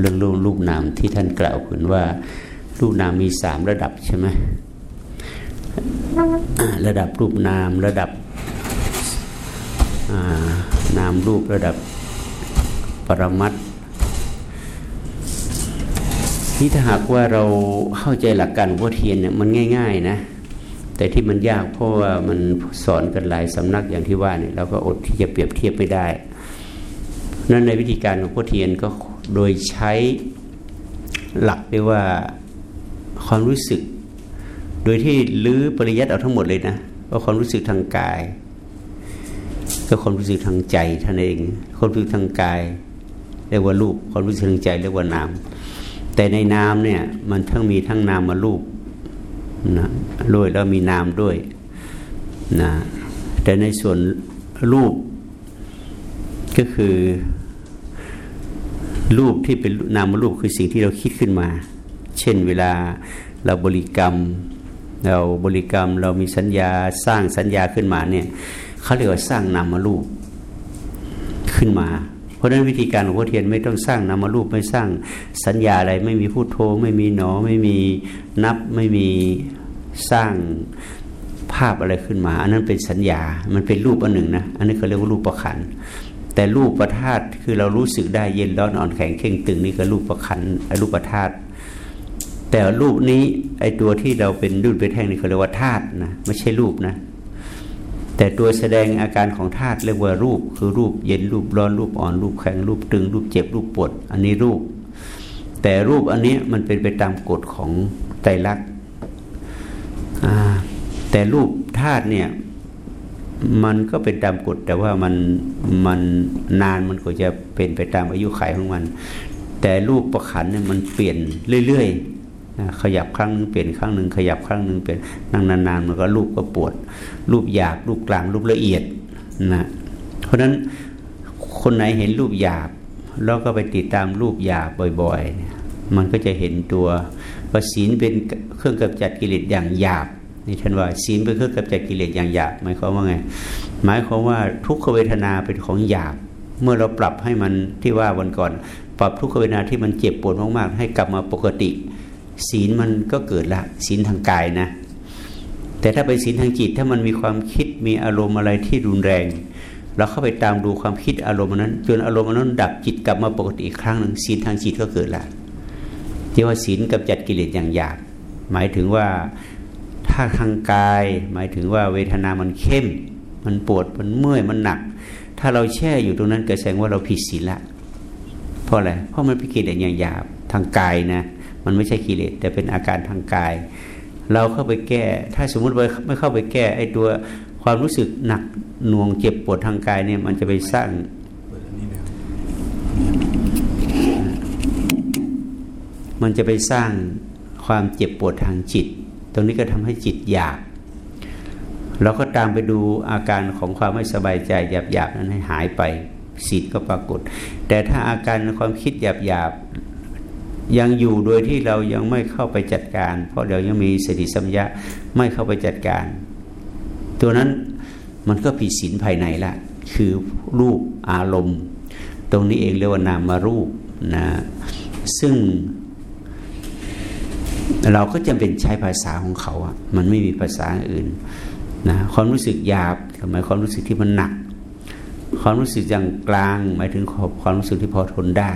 เรื่องรูปรูปนามที่ท่านกล่าวขึ้นว่า รูปนามมีสามระดับใช่ไหมระดับรูปนามระดับนามรูประดับปรมัตนี่ถ้าหากว่าเราเข้าใจหลักการวัตเทียนเนี่ยมันง่าย ๆนะ แต่ที่มันยากเพราะว่ามันสอนกันหลายสำนักอย่างที่ว่าเนี่ยเราก็อดที่จะเปรียบเทียบไม่ได้ นั้นในวิธีการของพุทเทียนก็ โดยใช้หลักเรียกว่าความรู้สึก โดยที่ลื้อปริยัติเอาทั้งหมดเลยนะว่าความรู้สึกทางกาย ก็ความรู้สึกทางใจท่านเองความรู้สึกทางกายเรียกว่ารูปความรู้สึกทางใจเรียกว่านาม แต่ในนามเนี่ยมันทั้งมีทั้งนามมารูปนะด้วยแล้วมีนามด้วยนะแต่ในส่วนรูปก็คือ รูปที่เป็นนามรูปคือสิ่งที่เราคิดขึ้นมา เช่นเวลาเราบริกรรม เราบริกรรมเรามีสัญญาสร้างสัญญาขึ้นมาเนี่ยเขาเรียกว่าสร้างนามรูปขึ้นมา เพราะฉะนั้นวิธีการของพระเทียนไม่ต้องสร้างนามรูปไม่สร้างสัญญาอะไร ไม่มีพูดโทไม่มีหนอไม่มีนับไม่มีสร้างภาพอะไรขึ้นมา อันนั้นเป็นสัญญา มันเป็นรูปอันหนึ่งนะ อันนี้เขาเรียกว่ารูปประคัน แต่รูปประธาตคือเรารู้สึกได้เย็นร้อนอ่อนแข็งเข่งตึงนี่คือรูปประคันรูปประธาตแต่รูปนี้ไอตัวที่เราเป็นรูปเป็นแท่งนี่เขาเรียกว่าธาตุนะไม่ใช่รูปนะ แต่ตัวแสดงอาการของธาตุเรียกว่ารูป คือรูปเย็นรูปร้อนรูปอ่อนรูปแข็งรูปตึง รูปเจ็บรูปปวด อันนี้รูป แต่รูปอันนี้มันเป็นไปตามกฎของไตรลักษณ์แต่รูปธาตุเนี่ย มันก็เป็นตามกฎแต่ว่ามันมันนานมันก็จะเป็นไปตามอายุขัยของมัน แต่รูปประขันเนี่ยมันเปลี่ยนเรื่อยๆขยับครั้งนึงเปลี่ยนครั้งหนึ่งขยับครั้งหนึ่งเปลี่ยนนั่งนานๆมันก็รูปก็ปวด รูปหยาบรูปกลางรูปละเอียดนะเพราะฉะนั้นคนไหนเห็นรูปหยาบ แล้วก็ไปติดตามรูปหยาบบ่อย ๆ มันก็จะเห็นตัวว่าศีลเป็นเครื่องกำจัดกิเลสอย่างหยาบ นี่ท่านว่าศีลเป็นเครื่องกำจัดกิเลสอย่างหยาบหมายความว่าไง หมายความว่าทุกขเวทนาเป็นของหยาบ เมื่อเราปรับให้มันที่ว่าวันก่อน ปรับทุกขเวทนาที่มันเจ็บปวดมากๆ ให้กลับมาปกติ ศีลมันก็เกิดละศีลทางกายนะ แต่ถ้าเป็นศีลทางจิตถ้ามันมีความคิดมีอารมณ์อะไรที่รุนแรง เราเข้าไปตามดูความคิดอารมณ์นั้น จนอารมณ์นั้นดับจิตกลับมาปกติอีกครั้งหนึ่งศีลทางจิตก็เกิดละที่ว่าศีลกำจัดกิเลสอย่างหยาบหมายถึงว่า ถ้าทางกาย หมายถึงว่าเวทนามันเข้ม มันปวดมันเมื่อยมันหนัก ถ้าเราแช่อยู่ตรงนั้นก็แสดงว่าเราผิดศีลละเพราะอะไรเพราะมันเป็นกิเลสอย่างหยาบทางกายนะ มันไม่ใช่กิเลสแต่เป็นอาการทางกาย เราเข้าไปแก้ ถ้าสมมุติว่าไม่เข้าไปแก้ไอ้ตัวความรู้สึกหนักหน่วงเจ็บปวดทางกายเนี่ยมันจะไปสร้างมันจะไปสร้างความเจ็บปวดทางจิต ตรงนี้ก็ทำให้จิตหยาบเราก็ตามไปดูอาการของความไม่สบายใจหยาบๆนั้นให้หายไปสิทธิ์ก็ปรากฏ แต่ถ้าอาการความคิดหยาบๆยังอยู่โดยที่เรายังไม่เข้าไปจัดการ เพราะเดี๋ยวยังมีสติสัมยาไม่เข้าไปจัดการ ตัวนั้นมันก็ผิดศีลภายในละ คือรูปอารมณ์ ตรงนี้เองเรียกว่านามารูปนะซึ่ง เราก็จำเป็นใช้ภาษาของเขาอะมันไม่มีภาษาอื่นนะความรู้สึกหยาบหมายความรู้สึกที่มันหนัก ความรู้สึกอย่างกลาง หมายถึงความรู้สึกที่พอทนได้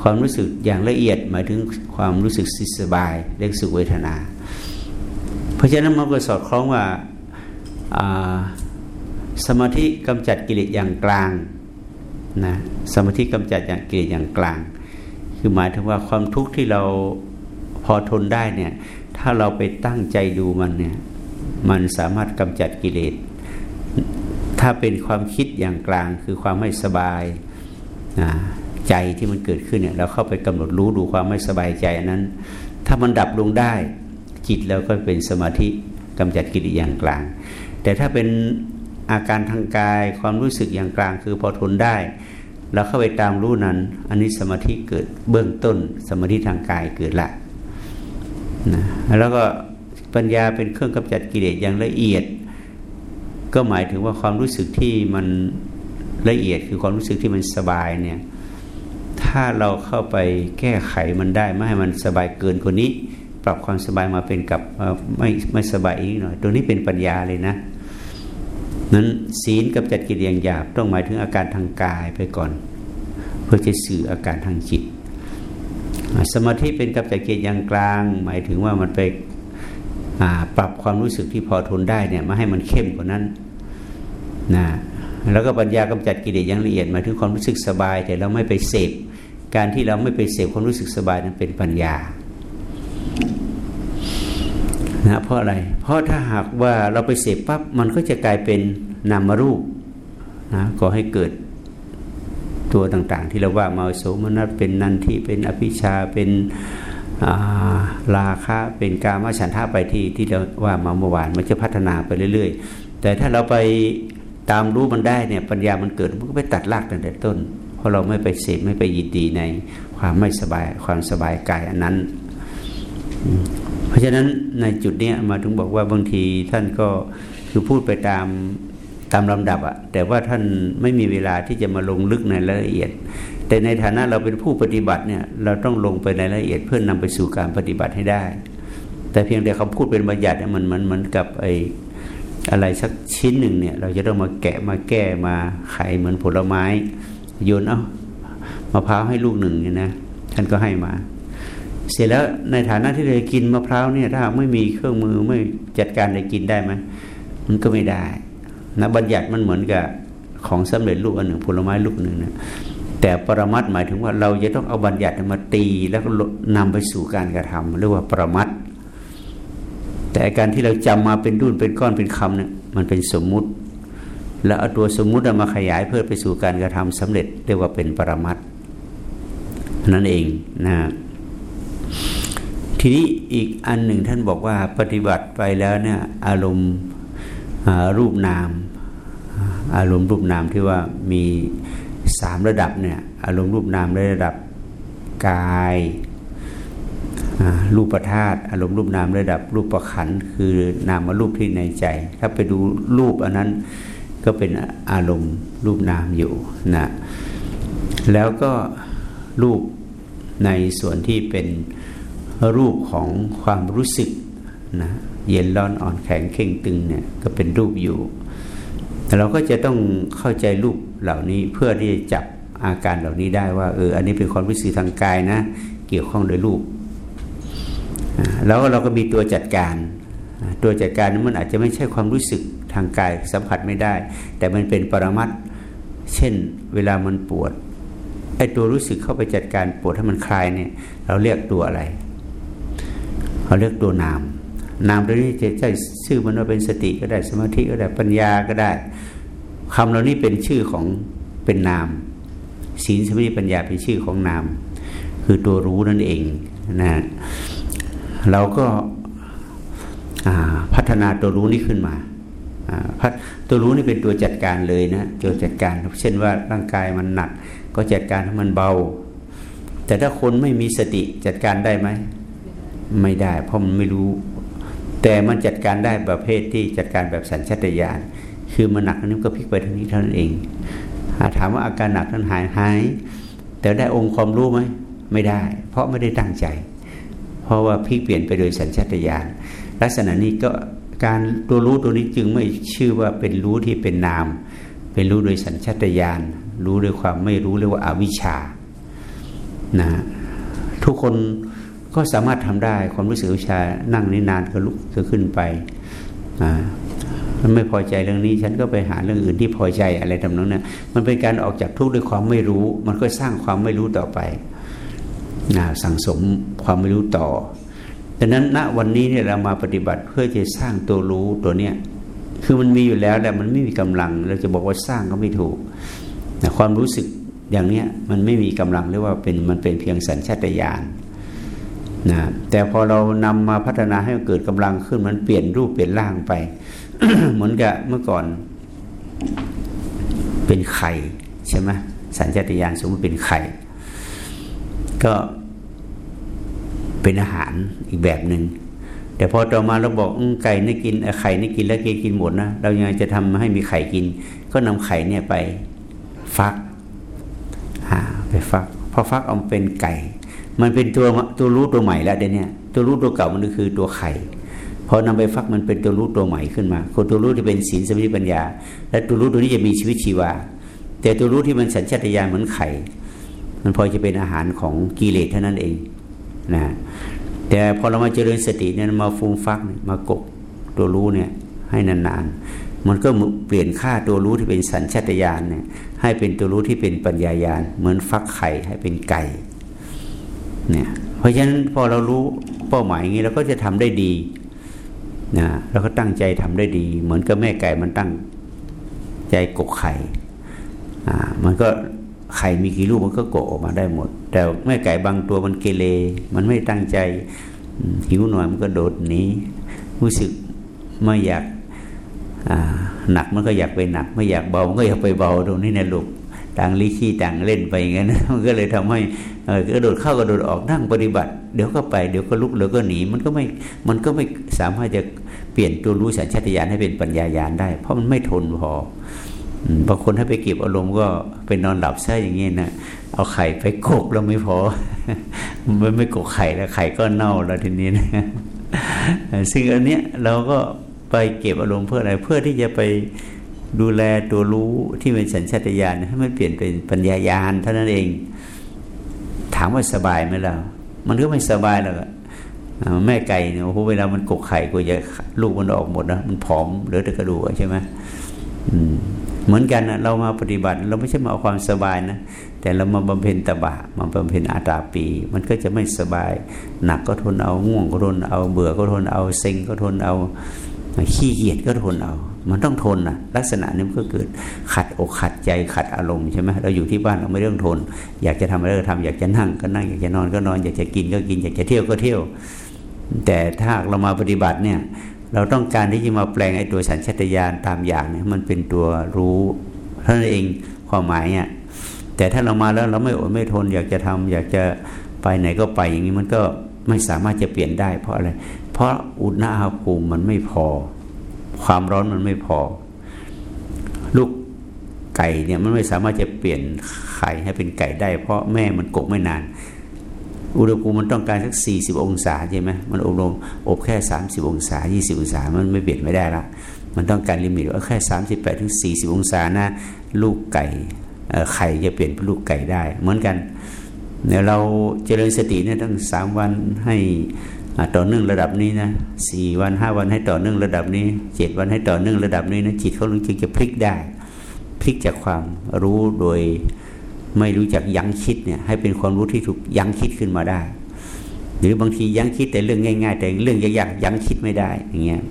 ความรู้สึกอย่างละเอียด หมายถึงความรู้สึกสิสบายเรียกสุขเวทนา เพราะฉะนั้นมันก็สอดคล้องว่าสมาธิกำจัดกิเลสอย่างกลางนะสมาธิกำจัดอย่างกิเลสอย่างกลาง คือหมายถึงว่าความทุกข์ที่เรา พอทนได้เนี่ย ถ้าเราไปตั้งใจดูมันเนี่ย มันสามารถกำจัดกิเลส ถ้าเป็นความคิดอย่างกลางคือความไม่สบายใจที่มันเกิดขึ้นเนี่ยเราเข้าไปกำหนดรู้ดูความไม่สบายใจนั้น ถ้ามันดับลงได้ จิตเราก็เป็นสมาธิกำจัดกิเลสอย่างกลาง แต่ถ้าเป็นอาการทางกายความรู้สึกอย่างกลางคือพอทนได้เราเข้าไปตามรู้นั้น อันนี้สมาธิเกิดเบื้องต้น สมาธิทางกายเกิดละ นะแล้วก็ปัญญาเป็นเครื่องกำจัดกิเลสอย่างละเอียด ก็หมายถึงว่าความรู้สึกที่มันละเอียดคือความรู้สึกที่มันสบายเนี่ยถ้าเราเข้าไปแก้ไขมันได้ไม่ให้มันสบายเกินกว่านี้ ปรับความสบายมาเป็นกับไม่ไม่สบายอีกหน่อยตัวนี้เป็นปัญญาเลยนะนั้นศีลกับจัดกิเลสอย่างหยาบต้องหมายถึงอาการทางกายไปก่อน เพื่อจะสื่ออาการทางจิต สมาธิเป็นกับจัดกิเลสอย่างกลาง หมายถึงว่ามันไปปรับความรู้สึกที่พอทนได้เนี่ยมาให้มันเข้มกว่านั้นนะแล้วก็ปัญญากำจัดกิเลสอย่างละเอียดหมายถึงความรู้สึกสบาย แต่เราไม่ไปเสพการที่เราไม่ไปเสพความรู้สึกสบายนั้นเป็นปัญญานะเพราะอะไร เพราะถ้าหากว่าเราไปเสพปั๊บมันก็จะกลายเป็นนามรูปนะก็ให้เกิด ตัวต่างๆ ที่เราว่ามาโสมนัสเป็นนันที่เป็นอภิชาเป็นราคะเป็นกามฉันทะไปที่ที่เราว่ามาเมื่อวานมันจะพัฒนาไปเรื่อย ๆ แต่ถ้าเราไปตามรู้มันได้เนี่ยปัญญามันเกิดมันก็ไปตัดรากตั้งแต่ต้น เพราะเราไม่ไปเสพไม่ไปยินดีในความไม่สบายความสบายกายอันนั้น เพราะฉะนั้นในจุดเนี้ยมาถึงบอกว่าบางทีท่านก็คือพูดไปตาม ตามลำดับอะแต่ว่าท่านไม่มีเวลาที่จะมาลงลึกในรายละเอียด แต่ในฐานะเราเป็นผู้ปฏิบัติเนี่ยเราต้องลงไปในรายละเอียดเพื่อนนำไปสู่การปฏิบัติให้ได้ แต่เพียงแต่เขาพูดเป็นบัญญัติมันมันเหมือนกับไออะไรสักชิ้นหนึ่งเนี่ย เราจะต้องมาแกะมาแก้มาไขเหมือนผลไม้โยนเอามะพร้าวให้ลูกหนึ่งเนี่ยนะท่านก็ให้มา เสร็จแล้วในฐานะที่เรากินมะพร้าวเนี่ยถ้าไม่มีเครื่องมือไม่จัดการจะกินได้ไหมมันก็ไม่ได้ นะบัญญัติมันเหมือนกับของสำเร็จรูปอันหนึ่งผลไม้ลูกหนึ่งนะแต่ปรมัตหมายถึงว่าเราจะต้องเอาบัญญัติมาตีแล้วก็นำไปสู่การกระทำเรียกว่าปรมัตแต่การที่เราจำมาเป็นดุนเป็นก้อนเป็นคำเนี่ยมันเป็นสมมุติ แล้วเอาตัวสมมุติมาขยายเพื่อไปสู่การกระทำสำเร็จเรียกว่าเป็นปรมัตนั่นเองนะทีนี้อีกอันหนึ่งท่านบอกว่าปฏิบัติไปแล้วเนี่ยอารมณ์ รูปนาม อารมณ์รูปนามที่ว่ามีสามระดับเนี่ยอารมณ์รูปนามระดับกายรูปธาตุอารมณ์รูปนามระดับรูปประขันคือนามรูปที่ในใจ ถ้าไปดูรูปอันนั้นก็เป็นอารมณ์รูปนามอยู่นะแล้วก็รูปในส่วนที่เป็นรูปของความรู้สึก นะเย็นร้อนอ่อนแข็งเข่งตึงเนี่ยก็เป็นรูปอยู่แต่เราก็จะต้องเข้าใจรูปเหล่านี้เพื่อที่จะจับอาการเหล่านี้ได้ว่าเอออันนี้เป็นความรู้สึกทางกายนะ เกี่ยวข้องโดยรูป แล้วเราก็มีตัวจัดการ ตัวจัดการนั้นมันอาจจะไม่ใช่ความรู้สึกทางกายสัมผัสไม่ได้ แต่มันเป็นปรมัตเช่นเวลามันปวดไอ้ตัวรู้สึกเข้าไปจัดการปวดให้มันคลายเนี่ย เราเรียกตัวอะไร เราเรียกตัวนาม นามตัวนี้จะใช้ชื่อมันว่าเป็นสติก็ได้สมาธิก็ได้ปัญญาก็ได้คำเหล่านี้เป็นชื่อของเป็นนาม ศีลสมาธิปัญญาเป็นชื่อของนาม คือตัวรู้นั่นเองนะเราก็พัฒนาตัวรู้นี้ขึ้นมาตัวรู้นี่เป็นตัวจัดการเลยนะตัวจัดการเช่นว่าร่างกายมันหนัก ก็จัดการให้มันเบา แต่ถ้าคนไม่มีสติจัดการได้ไหมไม่ได้ เพราะมันไม่รู้ แต่มันจัดการได้ประเภทที่จัดการแบบสัญชาตญาณคือมันหนักนั้นก็พลิกไปทางนี้เท่านั้นเองถามว่าอาการหนักนั้นหายหาย แต่ได้องค์ความรู้ไหมไม่ได้ เพราะไม่ได้ตั้งใจ เพราะว่าพลิกเปลี่ยนไปโดยสัญชาตญาณลักษณะนี้ก็การตัวรู้ตัวนี้จึงไม่ชื่อว่าเป็นรู้ที่เป็นนาม เป็นรู้โดยสัญชาตญาณรู้ด้วยความไม่รู้เรียกว่าอาวิชชานะทุกคน ก็สามารถทำได้ความรู้สึกวิชานั่งนี่นานก็ลุกก็ขึ้นไปอ่ามันไม่พอใจเรื่องนี้ ฉันก็ไปหาเรื่องอื่นที่พอใจอะไรทำนองนั้นมันเป็นการออกจากทุกข์ด้วยความไม่รู้ มันก็สร้างความไม่รู้ต่อไปนะสั่งสมความไม่รู้ต่อดังนั้นณวันนี้เนี่ยเรามาปฏิบัติเพื่อจะสร้างตัวรู้ตัวเนี้ยคือมันมีอยู่แล้วแต่มันไม่มีกำลัง เราจะบอกว่าสร้างก็ไม่ถูกนะความรู้สึกอย่างเนี้ยมันไม่มีกำลังเรียกว่าเป็นมันเป็นเพียงสัญชาตญาณ นะแต่พอเรานำมาพัฒนาให้เกิดกำลังขึ้นมันเปลี่ยนรูปเปลี่ยนร่างไป เหมือนกับเมื่อก่อน เป็นไข่ใช่ไหมสัญชาตญาณสมมติเป็นไข่ ก็เป็นอาหารอีกแบบหนึ่งแต่พอต่อมาเราบอกไก่นี่กินไข่นี่กินแล้วกินกินหมดนะเรายังจะทำให้มีไข่กิน ก็นำไข่เนี่ยไปฟักไปฟักพอฟักเอาเป็นไก่ มันเป็นตัวตัวรู้ตัวใหม่แล้วเดี๋ยวนี้ตัวรู้ตัวเก่ามันก็คือตัวไข่พอนำไปฟักมันเป็นตัวรู้ตัวใหม่ขึ้นมาคนตัวรู้ที่เป็นศีลสมาธิปัญญา และตัวรู้ตัวนี้จะมีชีวิตชีวา แต่ตัวรู้ที่มันสัญชาตญาณเหมือนไข่ มันพอจะเป็นอาหารของกิเลสเท่านั้นเองนะแต่พอเรามาเจริญสติเนี่ยมาฟูมฟักมากบตัวรู้เนี่ยให้นานๆ มันก็เปลี่ยนค่าตัวรู้ที่เป็นสัญชาตญาณเนี่ยให้เป็นตัวรู้ที่เป็นปัญญายาณเหมือนฟักไข่ให้เป็นไก่ เนี่ยเพราะฉะนั้นพอเรารู้เป้าหมายอย่างนี้เราก็จะทำได้ดีนะเราก็ตั้งใจทำได้ดี เหมือนกับแม่ไก่มันตั้งใจกกไข่อ่ามันก็ไข่มีกี่ลูกมันก็กกออกมาได้หมด แต่แม่ไก่บางตัวมันเกเรมันไม่ตั้งใจหิวหน่อยมันก็โดดหนีรู้สึกไม่อยากหนักมันก็อยากไปหนัก ไม่อยากเบามันก็อยากไปเบาตรงนี้นะลูกต่างลิขี้ต่างเล่นไปอย่างนั้นมันก็เลยทำให้ กระโดดเข้ากระโดดออกนั่งปฏิบัติ เดี๋ยวก็ไปเดี๋ยวก็ลุกเดี๋ยวก็หนีมันก็ไม่มันก็ไม่สามารถจะเปลี่ยนตัวรู้สัญชาตญาณให้เป็นปัญญายาณได้ เพราะมันไม่ทนพอบางคนถ้าไปเก็บอารมณ์ก็ไปนอนหลับซะอย่างนี้นะเอาไข่ไปโกกแล้วไม่พอมันไม่กกไข่แล้วไข่ก็เน่าแล้วทีนี้นะซึ่งอันเนี้ยเราก็ไปเก็บอารมณ์เพื่ออะไรเพื่อที่จะไปดูแลตัวรู้ที่เป็นสัญชาตญาณให้มันเปลี่ยนเป็นปัญญายาณเท่านั้นเอง ถามว่าสบายไหมล่ะมันก็ไม่สบายหรอกแม่ไก่เนี่ยโอ้โหเวลามันกกไข่ก็จะลูกมันออกหมดนะมันผอมเหลือแต่กระดูกใช่ไหมเหมือนกันนะเรามาปฏิบัติ เราไม่ใช่มาเอาความสบายนะแต่เรามาบำเพ็ญตบะ มาบำเพ็ญอาตาปี มันก็จะไม่สบาย หนักก็ทนเอาง่วงก็ทนเอาเบื่อก็ทนเอาเซ็งก็ทนเอาขี้เกียจก็ทนเอา มันต้องทนนะลักษณะนี้มันก็เกิดขัดอกขัดใจขัดอารมณ์ใช่ไหมเราอยู่ที่บ้านเราไม่เรื่องทน อยากจะทำอะไรก็ทำอยากจะนั่งก็นั่งอยากจะนอนก็นอน อยากจะกินก็กิน อยากจะเที่ยวก็เที่ยว แต่ถ้าเรามาปฏิบัติเนี่ย เราต้องการที่จะมาแปลงไอ้ตัวสัญชตาตญาณตามอย่างเนี่ยมันเป็นตัวรู้เท่านั้นเองความหมายเนี่ยแต่ถ้าเรามาแล้วเราไม่อดไม่ทน อยากจะทำอยากจะไปไหนก็ไปอย่างนี้มันก็ไม่สามารถจะเปลี่ยนได้เพราะอะไร เพราะอุณหภูมิมันไม่พอ ความร้อนมันไม่พอ ลูกไก่เนี่ยมันไม่สามารถจะเปลี่ยนไข่ให้เป็นไก่ได้ เพราะแม่มันกกไม่นาน อุณหภูมิมันต้องการสักสี่สิบองศาใช่ไหมมันอบรมอบแค่สามสิบองศายี่สิบองศา มันไม่เปลี่ยนไม่ได้ละมันต้องการลิมิตว่าแค่สามสิบแปดถึงสี่สิบองศานะลูกไก่ไข่จะเปลี่ยนเป็นลูกไก่ได้ เหมือนกันเนี่ยเราเจริญสติเนี่ยตั้งสามวันให้ ต่อเนื่องระดับนี้นะสี่วันห้าวันให้ต่อเนื่องระดับนี้เจ็ดวันให้ต่อเนื่องระดับนี้นะจิตเขาจึงจะพลิกได้ พลิกจากความรู้โดยไม่รู้จักยั้งคิดเนี่ยให้เป็นความรู้ที่ถูกยั้งคิดขึ้นมาได้ หรือบางทียั้งคิดแต่เรื่องง่าย ๆ แต่เรื่องยากๆยั้งคิดไม่ได้อย่างเงี้ย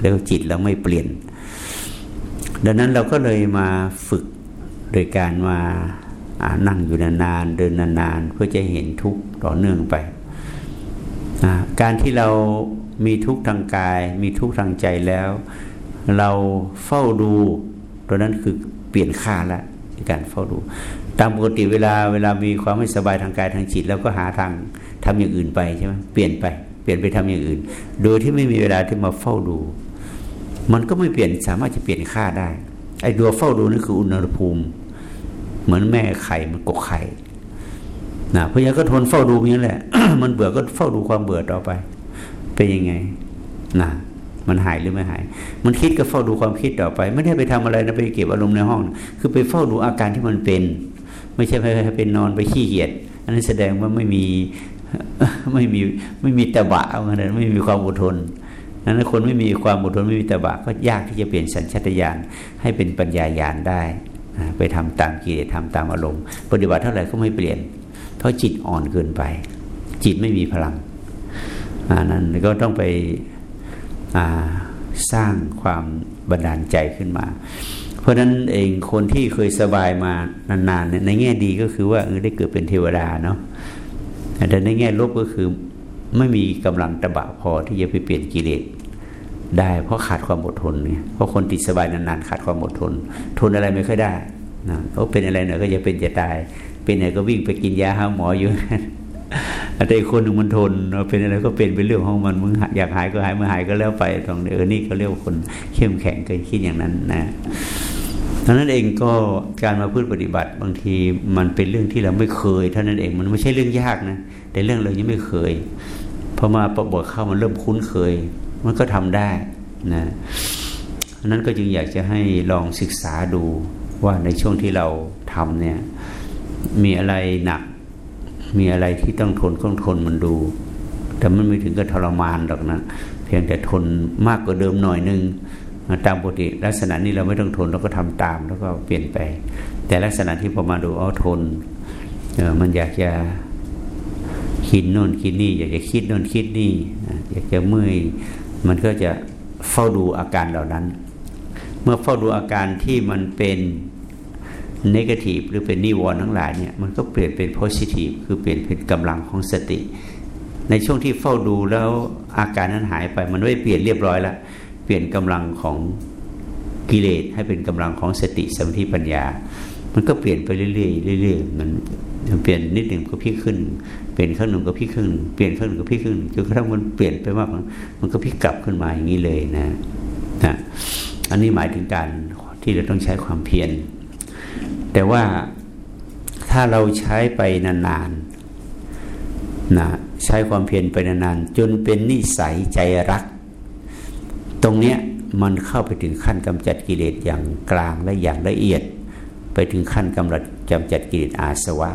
แล้วจิตเราไม่เปลี่ยน ดังนั้นเราก็เลยมาฝึกโดยการมานั่งอยู่นานๆเดินนานๆเพื่อจะเห็นทุกต่อเนื่องไป การที่เรามีทุกข์ทางกาย มีทุกข์ทางใจแล้ว เราเฝ้าดูตัวนั้นคือเปลี่ยนค่าละการเฝ้าดู ตามปกติเวลาเวลามีความไม่สบายทางกายทางจิตแล้วก็หาทางทำอย่างอื่นไปใช่ไหมเปลี่ยนไปเปลี่ยนไปทำอย่างอื่น โดยที่ไม่มีเวลาที่มาเฝ้าดู มันก็ไม่เปลี่ยนสามารถจะเปลี่ยนค่าได้ไอ้ดัวเฝ้าดูนั่นคืออุณหภูมิ เหมือนแม่ไข่มันกกไข่ นะพยาก็ทนเฝ้าดูอย่างนี้แหละ มันเบื่อก็เฝ้าดูความเบื่อต่อไป เป็นยังไงนะมันหายหรือไม่หาย มันคิดก็เฝ้าดูความคิดต่อไป ไม่ได้ไปทำอะไรนะไปเก็บอารมณ์ในห้อง คือไปเฝ้าดูอาการที่มันเป็น ไม่ใช่ไปเป็นนอนไปขี้เกียจอันนั้นแสดงว่าไม่มีไม่มีไม่มีตะบะเอางี้ยไม่มีความอดทนนั้นคนไม่มีความอดทนไม่มีตะบะก็ยากที่จะเปลี่ยนสัญชาตญาณให้เป็นปัญญาญาณได้ ไปทำตามกิเลสทำตามอารมณ์ ปฏิบัติเท่าไหร่ก็ไม่เปลี่ยน เพราะจิตอ่อนเกินไป จิตไม่มีพลังอันนั้นก็ต้องไปสร้างความบันดาลใจขึ้นมา เพราะนั้นเองคนที่เคยสบายมานานๆในแง่ดีก็คือว่าเออได้เกิดเป็นเทวดาเนาะแต่ในแง่ลบก็คือไม่มีกำลังตะบะพอที่จะไปเปลี่ยนกิเลสได้ เพราะขาดความอดทนเนี่ยเพราะคนติดสบายนานๆขาดความอดทน ทนอะไรไม่ค่อยได้นะเขาเป็นอะไรหน่อยก็จะเป็นจะตาย เป็นอะไรก็วิ่งไปกินยาหาหมออยู่แต่คนหนึ่งมันทนเป็นอะไรก็เป็นเป็นเรื่องของมันมึงอยากหายก็หายเมื่อหายก็แล้วไปตรงเออนี่เขาเรียกว่าคนเข้มแข็งเคยคิดอย่างนั้นนะดังนั้นเองก็การมาพูดปฏิบัติบางทีมันเป็นเรื่องที่เราไม่เคยเท่านั้นเองมันไม่ใช่เรื่องยากนะแต่เรื่องเรายังไม่เคยพอมาประบทเข้ามันเริ่มคุ้นเคย มันก็ทำได้นะนั้นก็จึงอยากจะให้ลองศึกษาดูว่าในช่วงที่เราทำเนี่ย มีอะไรหนัก มีอะไรที่ต้องทนต้องทนมันดู แต่มันไม่ถึงกับทรมานหรอกนะ เพียงแต่ทนมากกว่าเดิมหน่อยนึงตามปกติลักษณะนี้เราไม่ต้องทนเราก็ทำตามแล้วก็เปลี่ยนไป แต่ลักษณะที่พอมาดูอ๋อทนเออมันอยากจะคิดโน่นคิดนี่ อยากจะคิดโน่นคิดนี่อยากจะเมื่อยมันก็จะเฝ้าดูอาการเหล่านั้น เมื่อเฝ้าดูอาการที่มันเป็น นกาทีฟหรือเป็นนิวรณ์ทั้งหลายเนี่ยมันก็เปลี่ยนเป็นโพซิทีฟคือเปลี่ยนเป็นกำลังของสติ ในช่วงที่เฝ้าดูแล้วอาการนั้นหายไปมันไม่เปลี่ยนเรียบร้อยล้วเปลี่ยนกำลังของกิเลสให้เป็นกำลังของสติสมาธิปัญญา มันก็เปลี่ยนไปเรื่อยๆเรื่อยๆมันเปลี่ยนนิดหนึ่งก็พี่ขึ้น เปลี่ยนข้างหนึ่งก็พี่ขึ้นเปลี่ยนข้างหนึ่งก็พี่ขึ้นจนกระทั่งมันเปลี่ยนไปมากมันก็พี่กลับขึ้นมาอย่างนี้เลยนะนะอันนี้หมายถึงการที่เราต้องใช้ความเพียร แต่ว่าถ้าเราใช้ไปนานๆนะใช้ความเพียรไปนานๆจนเป็นนิสัยใจรัก ตรงเนี้ยมันเข้าไปถึงขั้นกำจัดกิเลสอย่างกลางและอย่างละเอียด ไปถึงขั้นกำจัดกำจัดกิเลสอาสวะ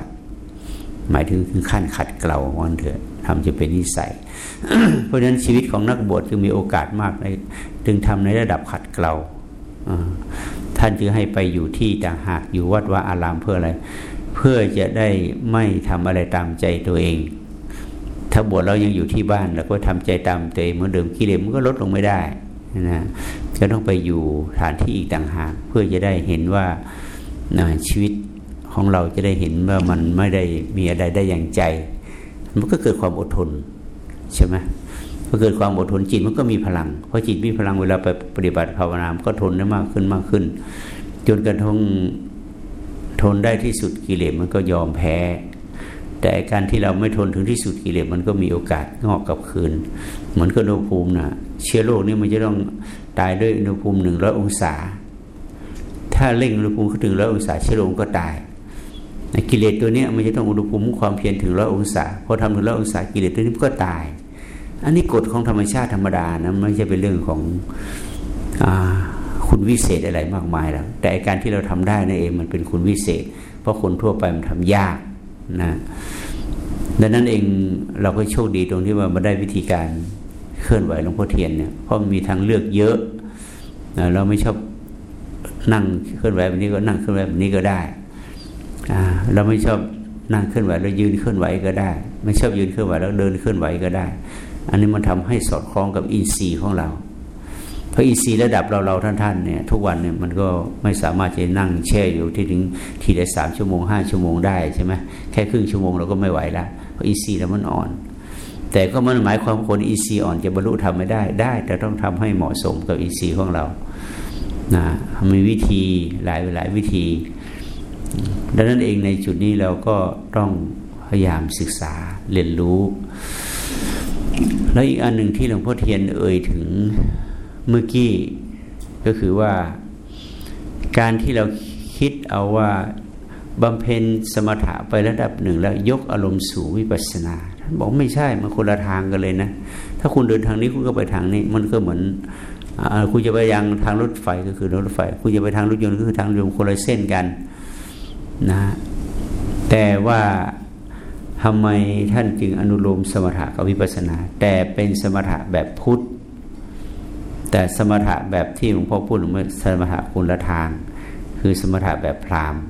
หมายถึงถึงขั้นขัดเกลาวันเถอะทำจะเป็นนิสัย เพราะฉะนั้นชีวิตของนักบวชจึงมีโอกาสมากในจึงทำในระดับขัดเกลา ท่านจึงให้ไปอยู่ที่ต่างหากอยู่วัดว่าอารามเพื่ออะไร เพื่อจะได้ไม่ทำอะไรตามใจตัวเอง ถ้าบวชเรายังอยู่ที่บ้านแล้วก็ทำใจตามตัวเองเหมือนเดิมกิเลสมันก็ลดลงไม่ได้นะจะต้องไปอยู่ฐานที่อีกต่างหาก เพื่อจะได้เห็นว่าชีวิตของเราจะได้เห็นว่ามันไม่ได้มีอะไรได้อย่างใจ มันก็เกิดความอดทนใช่ไหม พอเกิดความอดทนจิตมันก็มีพลังเพราะจิตมีพลังเวลาไปปฏิบัติภาวนาก็ทนได้มากขึ้นมากขึ้น จนกระทั่งทนได้ที่สุดกิเลสมันก็ยอมแพ้ แต่การที่เราไม่ทนถึงที่สุดกิเลสมันก็มีโอกาสงอกกลับคืน เหมือนกับอุณหภูมินะเชื้อโรคนี่มันจะต้องตายด้วยอุณหภูมิหนึ่งร้อยองศา ถ้าเร่งอุณหภูมิถึงร้อยองศาเชื้อโรคก็ตายกิเลสตัวนี้มันจะต้องอุณหภูมิความเพียรถึงร้อยองศาพอทำถึงร้อยองศากิเลสตัวนี้ก็ตาย อันนี้กฎของธรรมชาติธรรมดานะไม่ใช่เป็นเรื่องของอคุณวิเศษอะไรมากมายแล้วแต่การที่เราทำได้นั่นเองมันเป็นคุณวิเศษ เพราะคนทั่วไปมันทำยากนะดังนั้นเองเราก็โชคดีตรงที่ว่ามาได้วิธีการเคลื่อนไหวหลวงพ่อเทียนเนี่ยเพราะมีทางเลือกเยอะเราไม่ชอบนั่งเคลื่อนไหวแบบนี้ก็นั่งเคลื่อนไหวแบบนี้ก็ได้เราไม่ชอบนั่งเคลื่อนไหวแล้วยืนเคลื่อนไหวก็ได้ ไม่ชอบยืนเคลื่อนไหวแล้วเดินเคลื่อนไหวก็ได้ อันนี้มันทำให้สอดคล้องกับอินทรีย์ของเรา เพราะอินทรีย์ระดับเราเราท่านๆเนี่ยทุกวันเนี่ยมันก็ไม่สามารถจะนั่งแช่อยู่ที่ถึงทีละสามชั่วโมงห้าชั่วโมงได้ใช่ไหมแค่ครึ่งชั่วโมงเราก็ไม่ไหวละเพราะอินทรีย์เรามันอ่อน แต่ก็มันหมายความคนอินทรีย์อ่อนจะบรรลุธรรมไม่ได้ได้ แต่ต้องทำให้เหมาะสมกับอินทรีย์ของเรานะมีวิธีหลายหลายวิธีดังนั้นเองในจุดนี้เราก็ต้องพยายามศึกษาเรียนรู้ แล้วอีกอันหนึ่งที่หลวงพ่อเทียนเอ่ยถึงเมื่อกี้ก็คือว่าการที่เราคิดเอาว่าบำเพ็ญสมถะไประดับหนึ่ง แล้วยกอารมณ์สู่วิปัสสนาท่านบอกไม่ใช่มันคนละทางกันเลยนะ ถ้าคุณเดินทางนี้คุณก็ไปทางนี้ มันก็เหมือนคุณจะไปยังทางรถไฟก็คือรถไฟ คุณจะไปทางรถยนต์ก็คือทางรถยนต์คนละเส้นกันนะแต่ว่า ทำไมท่านจึงอนุโลมสมถะกับวิปัสนา แต่เป็นสมถะแบบพุทธ แต่สมถะแบบที่หลวงพ่อพูดเมื่อสมถะคุณละทาง คือสมถะแบบพราหมณ์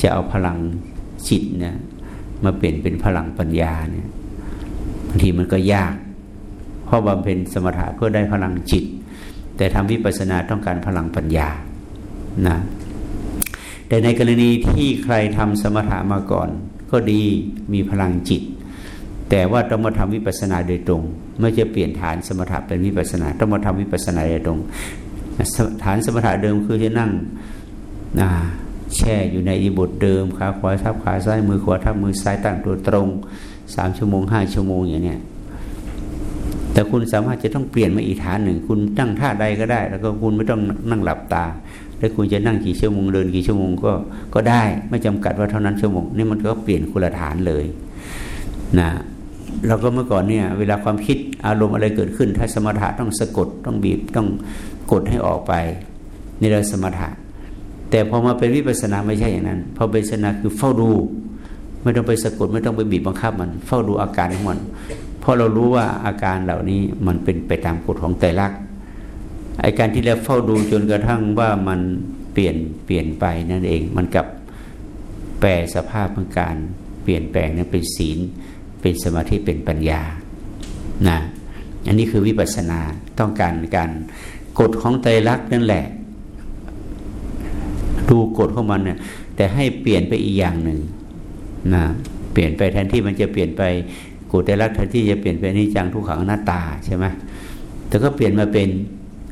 จะเอาพลังจิตเนี่ยมาเปลี่ยนเป็นพลังปัญญาเนี่ยบางทีมันก็ยากเพราะบำเพ็ญสมถะเพื่อได้พลังจิต แต่ทำวิปัสสนาต้องการพลังปัญญานะแต่ในกรณีที่ใครทำสมถะมาก่อน ก็ดีมีพลังจิต แต่ว่าต้องมาทำวิปัสสนาโดยตรง ไม่จะเปลี่ยนฐานสมถะเป็นวิปัสสนา ต้องมาทำวิปัสสนาโดยตรง ฐานสมถะเดิมคือจะนั่งแช่อยู่ในอิบทเดิมขาขวาทับขาซ้ายมือขวาทับมือซ้ายตั้งตัวตรงสามชั่วโมงห้าชั่วโมงอย่างเนี้ยแต่คุณสามารถจะต้องเปลี่ยนมาอีกฐานหนึ่ง คุณตั้งท่าใดก็ได้ แล้วก็คุณไม่ต้องนั่งหลับตา แล้วคุณจะนั่งกี่ชั่วโมงเดินกี่ชั่วโมงก็ก็ได้ไม่จำกัดว่าเท่านั้นชั่วโมงนี่มันก็เปลี่ยนคุณฐานเลยนะเราก็เมื่อก่อนเนี่ยเวลาความคิดอารมณ์อะไรเกิดขึ้น ถ้าสมถะต้องสะกดต้องบีบต้องกดให้ออกไปนี่เราสมถะ แต่พอมาเป็นวิปัสสนาไม่ใช่อย่างนั้นพอเป็นวิปัสสนาคือเฝ้าดู ไม่ต้องไปสะกดไม่ต้องไปบีบบังคับมัน เฝ้าดูอาการของมันเพราะเรารู้ว่าอาการเหล่านี้มันเป็นไปตามกฎของไตรลักษณ์ ไอการที่เราเฝ้าดูจนกระทั่งว่ามันเปลี่ยนเปลี่ยนไปนั่นเองมันกับแปลสภาพของการเปลี่ยนแปลงนั้นเป็นศีล เป็นสมาธิเป็นปัญญานะอันนี้คือวิปัสสนาต้องการการกฎของไตรลักษณ์นั่นแหละ ดูกฎของมันเนี่ยแต่ให้เปลี่ยนไปอีกอย่างหนึ่งนะเปลี่ยนไปแทนที่มันจะเปลี่ยนไปกฎไตรลักษณ์แทนที่จะเปลี่ยนไปนิจังทุกขังหน้าตาใช่ไหมแต่ก็เปลี่ยนมาเป็น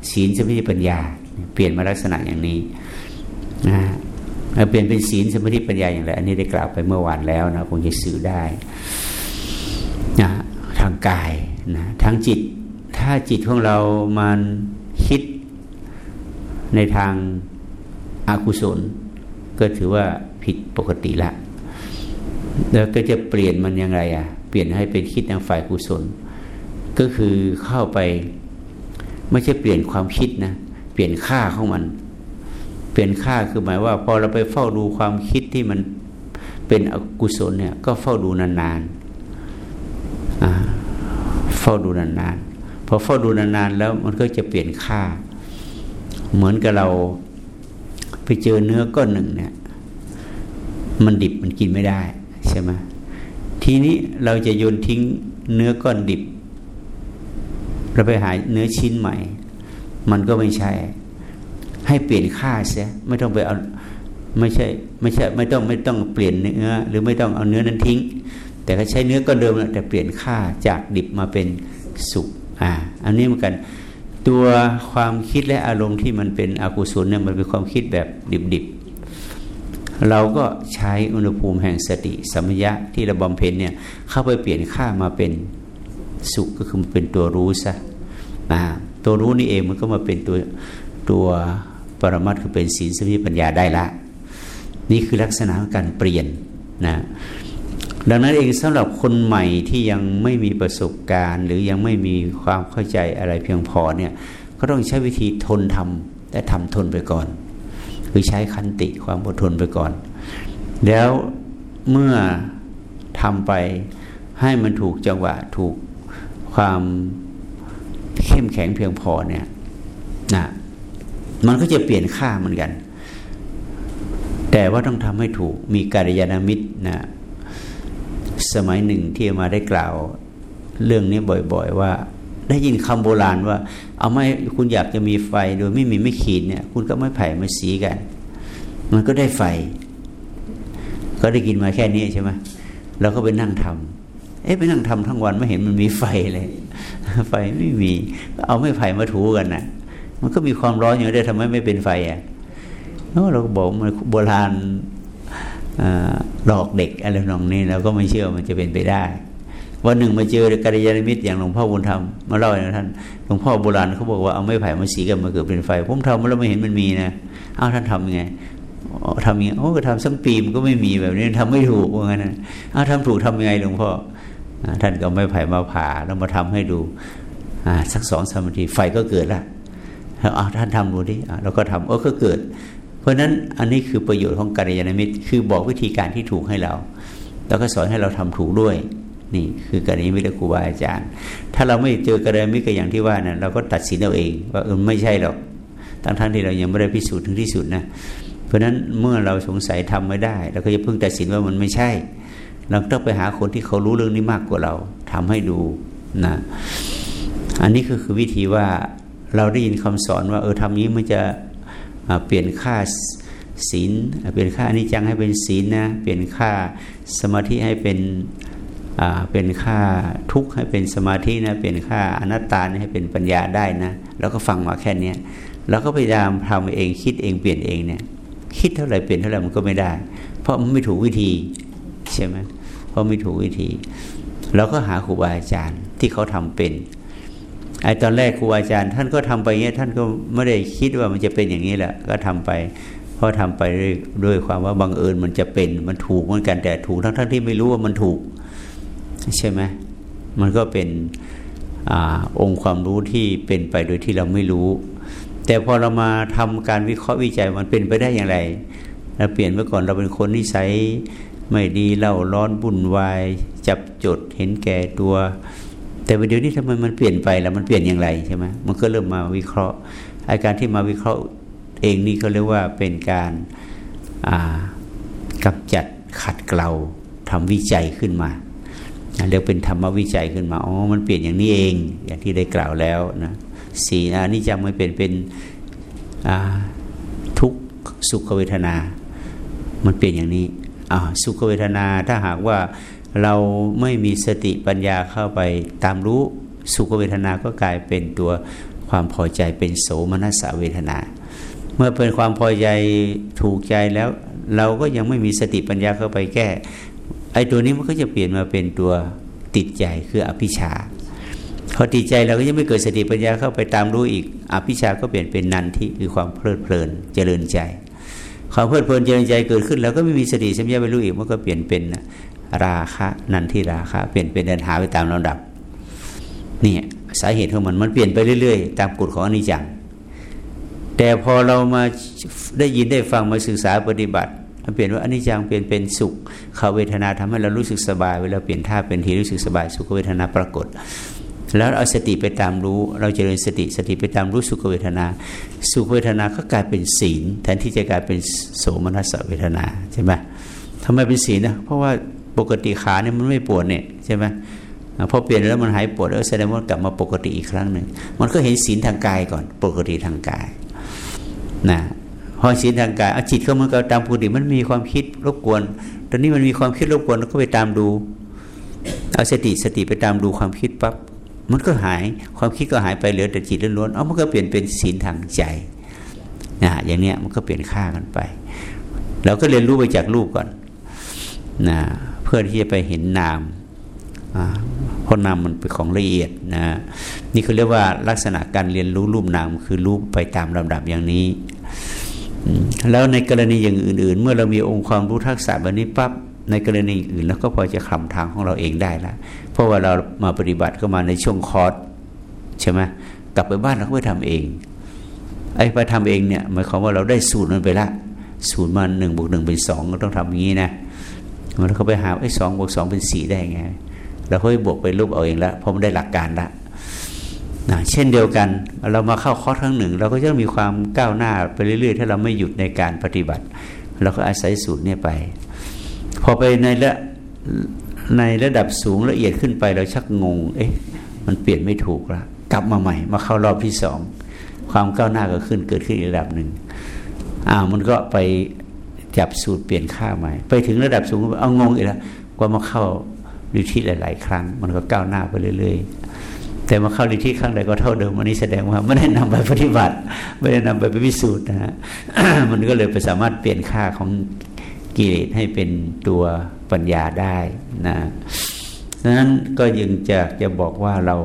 ศีลสมาธิปัญญา เปลี่ยนมาลักษณะอย่างนี้นะเปลี่ยนเป็นศีลสมาธิปัญญาอย่างไรอันนี้ได้กล่าวไปเมื่อวานแล้วนะคงจะสื่อได้นะทางกายนะทางจิต ถ้าจิตของเรามันคิดในทางอากุศล ก็ถือว่าผิดปกติละ แล้วก็จะเปลี่ยนมันยังไงอะ เปลี่ยนให้เป็นคิดทางฝ่ายกุศล ก็คือเข้าไป ไม่ใช่เปลี่ยนความคิดนะเปลี่ยนค่าของมัน เปลี่ยนค่าคือหมายว่า พอเราไปเฝ้าดูความคิดที่มันเป็นอกุศลเนี่ยก็เฝ้าดูนานๆเฝ้าดูนานๆพอเฝ้าดูนานๆแล้วมันก็จะเปลี่ยนค่า เหมือนกับเราไปเจอเนื้อก้อนหนึ่งเนี่ยมันดิบมันกินไม่ได้ใช่ไหมทีนี้เราจะโยนทิ้งเนื้อก้อนดิบ เราไปหาเนื้อชิ้นใหม่ มันก็ไม่ใช่ ให้เปลี่ยนค่าเสียไม่ต้องไปเอาไม่ใช่ไม่ใช่ไม่ต้องไม่ต้องเปลี่ยนเนื้อ หรือไม่ต้องเอาเนื้อนั้นทิ้ง แต่ก็ใช้เนื้อก็เดิมแหละแต่เปลี่ยนค่าจากดิบมาเป็นสุกอ่าอันนี้เหมือนกันตัวความคิดและอารมณ์ที่มันเป็นอกุศลเนี่ยมันเป็นความคิดแบบดิบๆ เราก็ใช้อุณหภูมิแห่งสติสัมยะที่เราบำเพ็ญเนี่ยเข้าไปเปลี่ยนค่ามาเป็นสุขก็คือมันเป็นตัวรู้ซะ อ่าตัวรู้นี่เองมันก็มาเป็นตัวตัวปรมัตคือเป็นศีลสมาธิปัญญาได้ละ นี่คือลักษณะของการเปลี่ยนนะดังนั้นเองสำหรับคนใหม่ที่ยังไม่มีประสบการณ์ หรือยังไม่มีความเข้าใจอะไรเพียงพอเนี่ยก็ต้องใช้วิธีทนทำและทำทนไปก่อน คือใช้คันติความอดทนไปก่อน แล้วเมื่อทำไปให้มันถูกจังหวะถูกความ เข้มแข็งเพียงพอเนี่ยนะมันก็จะเปลี่ยนค่าเหมือนกัน แต่ว่าต้องทำให้ถูกมีการยานามิตรนะสมัยหนึ่งที่มาได้กล่าวเรื่องนี้บ่อย ๆ ว่า ได้ยินคำโบราณว่า เอาไม่คุณอยากจะมีไฟโดยไม่มีไม่ขีดเนี่ย คุณก็ไม่ไผ่มาสีกัน มันก็ได้ไฟ ก็ได้กินมาแค่นี้ใช่ไหมเราก็ไปนั่งทำเอ๊ะไปนั่งทำทั้งวันไม่เห็นมันมีไฟเลย ไฟไม่มีเอาไม่ไผ่มาถูกันนะ่ะ มันก็มีความร้อนอยู่ได้ทำไมไม่เป็นไฟอะเราก็บอกมันโบราณหลอกเด็กอะไรนองนี้เราก็ไม่เชื่อมันจะเป็นไปได้วันหนึ่งมาเจอกัลยาณมิตรอย่างหลวงพ่อบุญธรรมมาเล่าให้ท่านหลวงพ่อโบราณเขาบอกว่าเอาไม้ไผ่มาสีกันมาเกิดเป็นไฟ ผมทำแล้วไม่เห็นมันมีนะอ้าวท่านทำยังไงทำยังไงโอ้ก็ทำสักปีมันก็ไม่มีแบบนี้ทำไม่ถูกว่างั้นอ้าวทำถูกทำยังไงหลวงพ่อ ท่านก็ไม้ไผ่มาผ่าแล้วมาทำให้ดูสักสองสามนาทีไฟก็เกิดละอ้าวท่านทำดูดิเราก็ทำโอ้ก็เกิด เพราะฉะนั้นอันนี้คือประโยชน์ของกัลยาณมิตร คือบอกวิธีการที่ถูกให้เรา แล้วก็สอนให้เราทำถูกด้วย นี่คือกัลยาณมิตรครูบาอาจารย์ ถ้าเราไม่เจอกัลยาณมิตรก็อย่างที่ว่านะเราก็ตัดสินเอาเอง ว่าเออไม่ใช่หรอกทั้งทั้งที่เรายังไม่ได้พิสูจน์ถึงที่สุดนะเพราะฉะนั้นเมื่อเราสงสัยทำไม่ได้เราก็จะเพิ่งตัดสินว่ามันไม่ใช่ เราต้องไปหาคนที่เขารู้เรื่องนี้มากกว่าเราทำให้ดูนะอันนี้ก็คือวิธีว่าเราได้ยินคำสอนว่า เออทำนี้มันจะเปลี่ยนค่าศีลเปลี่ยนค่าอนิจจังให้เป็นศีลนะเปลี่ยนค่าสมาธิให้เป็นเป็นค่าทุกข์ให้เป็นสมาธินะเปลี่ยนค่าอนัตตาให้เป็นปัญญาได้นะแล้วก็ฟังมาแค่นี้แล้วก็พยายามทำเองคิดเองเปลี่ยนเองเนี่ยคิดเท่าไหร่เปลี่ยนเท่าไหร่มันก็ไม่ได้ เพราะมันไม่ถูกวิธีใช่ไหม เพราะไม่ถูกวิธีเราก็หาครูบาอาจารย์ที่เขาทำเป็นไอ้ตอนแรกครูอาจารย์ ท่านก็ทำไปเงี้ยท่านก็ไม่ได้คิดว่ามันจะเป็นอย่างนี้แหละก็ทำไปเพราะทำไปด้วยด้วยความว่าบังเอิญมันจะเป็นมันถูกเหมือนกันแต่ถูกทั้งทั้งที่ไม่รู้ว่ามันถูก ใช่ไหมมันก็เป็นอองค์ความรู้ที่เป็นไปโดยที่เราไม่รู้ แต่พอเรามาทำการวิเคราะห์วิจัยมันเป็นไปได้อย่างไรเราเปลี่ยนเมื่อก่อนเราเป็นคนนิสัย ไม่ดีเล่าร้อนบุ่นวาย จับจดเห็นแก่ตัว แต่เดี๋ยวนี้ทำไมมันเปลี่ยนไปแล้วมันเปลี่ยนอย่างไรใช่ไหมมันก็เริ่มมาวิเคราะห์อาการที่มาวิเคราะห์เองนี่ก็เรียกว่าเป็นการกำจัดขัดเกลาทำวิจัยขึ้นมาเรียกเป็นธรรมวิจัยขึ้นมาอ๋อมันเปลี่ยนอย่างนี้เองอย่างที่ได้กล่าวแล้วนะสีอันนี้จะไม่เป็นเป็นทุกสุขเวทนา มันเปลี่ยนอย่างนี้ สุขเวทนาถ้าหากว่าเราไม่มีสติปัญญาเข้าไปตามรู้สุขเวทนาก็กลายเป็นตัวความพอใจเป็นโสมนัสเวทนา เมื่อเป็นความพอใจถูกใจแล้ว เราก็ยังไม่มีสติปัญญาเข้าไปแก้ไอ้ตัวนี้มันก็จะเปลี่ยนมาเป็นตัวติดใจคืออภิชาพอติดใจเราก็ยังไม่เกิดสติปัญญาเข้าไปตามรู้อีกอภิชาก็เปลี่ยนเป็นนันทิคือความเพลิดเพลินเจริญใจ ความเพลิดเพลินเจริญใจเกิดขึ้น แล้วก็ไม่มีสติสัมยาไปรู้อีกมันก็เปลี่ยนเป็นราคะนันทิราคะเปลี่ยนเป็นเดินหาไปตามลำดับนี่สาเหตุของมันมันเปลี่ยนไปเรื่อย ๆ ตามกฎของอนิจจังแต่พอเรามาได้ยินได้ฟังมาศึกษาปฏิบัติมันเปลี่ยนว่าอนิจจังเปลี่ยนเป็นสุขเขาเวทนาทำให้เรารู้สึกสบาย เวลาเปลี่ยนท่าเป็นทีรู้สึกสบาย สุขเวทนาปรากฏ แล้วเอาสติไปตามรู้ เราเจริญสติสติไปตามรู้สุขเวทนา สุขเวทนาก็กลายเป็นศีล แทนที่จะกลายเป็นโสมนัสเวทนาใช่ไหมทำไมเป็นศีลนะเพราะว่าปกติขาเนี่ยมันไม่ปวดเนี่ยใช่ไหมพอเปลี่ยนแล้วมันหายปวดแล้วแสดงว่ากลับมาปกติอีกครั้งหนึ่งมันก็เห็นศีลทางกายก่อน ปกติทางกายนะพอศีลทางกายเอาจิตเข้ามันก็ตามปกติมันมีความคิดรบกวน ตอนนี้มันมีความคิดรบกวนก็ไปตามดูเอาสติสติไปตามดูความคิดปั๊บ มันก็หายความคิดก็หายไปเหลือแต่จิตล้วนๆเอามันก็เปลี่ยนเป็นศีลทางใจนะอย่างเนี้ยมันก็เปลี่ยนค่ากันไป เราก็เรียนรู้ไปจากรูปก่อนนะเพื่อที่จะไปเห็นนามเพราะนามมันเป็นของละเอียดนะนี่เขาเรียกว่าลักษณะการเรียนรู้รูปนามคือรูปไปตามลำดับอย่างนี้ แล้วในกรณีอย่างอื่น ๆ เมื่อเรามีองค์ความรู้ทักษะแบบนี้ปั๊บ ในกรณีอื่นแล้วก็พอจะคลำทางของเราเองได้แล้วเพราะว่าเรามาปฏิบัติก็มาในช่วงคอร์สใช่ไหมกลับไปบ้านเราก็ไปทำเอง ไอ้ไปทำเองเนี่ยหมายความว่าเราได้สูตรมันไปละ สูตรมาหนึ่งบวกหนึ่งเป็นสองก็ต้องทำอย่างนี้นะมันเขาไปหาไอ้สองบวกสองเป็นสี่ได้ไงเราค่อยบวกไปรูปเอาเองล้วเพราะมันได้หลักการละนะเช่นเดียวกันเรามาเข้าคอร์สครั้งหนึ่ง เราก็จะมีความก้าวหน้าไปเรื่อยๆ ถ้าเราไม่หยุดในการปฏิบัติ เราก็อาศัยสูตรเนี่ยไป พอไปในระในระดับสูงละเอียดขึ้นไปเราชักงง เอ๊ะ มันเปลี่ยนไม่ถูกละกลับมาใหม่ มาเข้ารอบที่สองความก้าวหน้าก็ขึ้นเกิดขึ้นอีกระดับหนึ่งอ้าวมันก็ไปจับสูตรเปลี่ยนค่าใหม่ ไปถึงระดับสูงเอางงอีกแล้วกว่ามาเข้าดิที่หลาย ๆ ครั้ง มันก็ก้าวหน้าไปเรื่อย ๆ แต่มาเข้าในที่ครั้งใดก็เท่าเดิมอันนี้แสดงว่าไม่ได้นำไปปฏิบัติ ไม่ได้นำไปพิสูจน์นะฮะมันก็เลยไปสามารถเปลี่ยนค่าของ กิเลสให้เป็นตัวปัญญาได้นะดังนั้นก็ยังจะจะบอกว่าเรา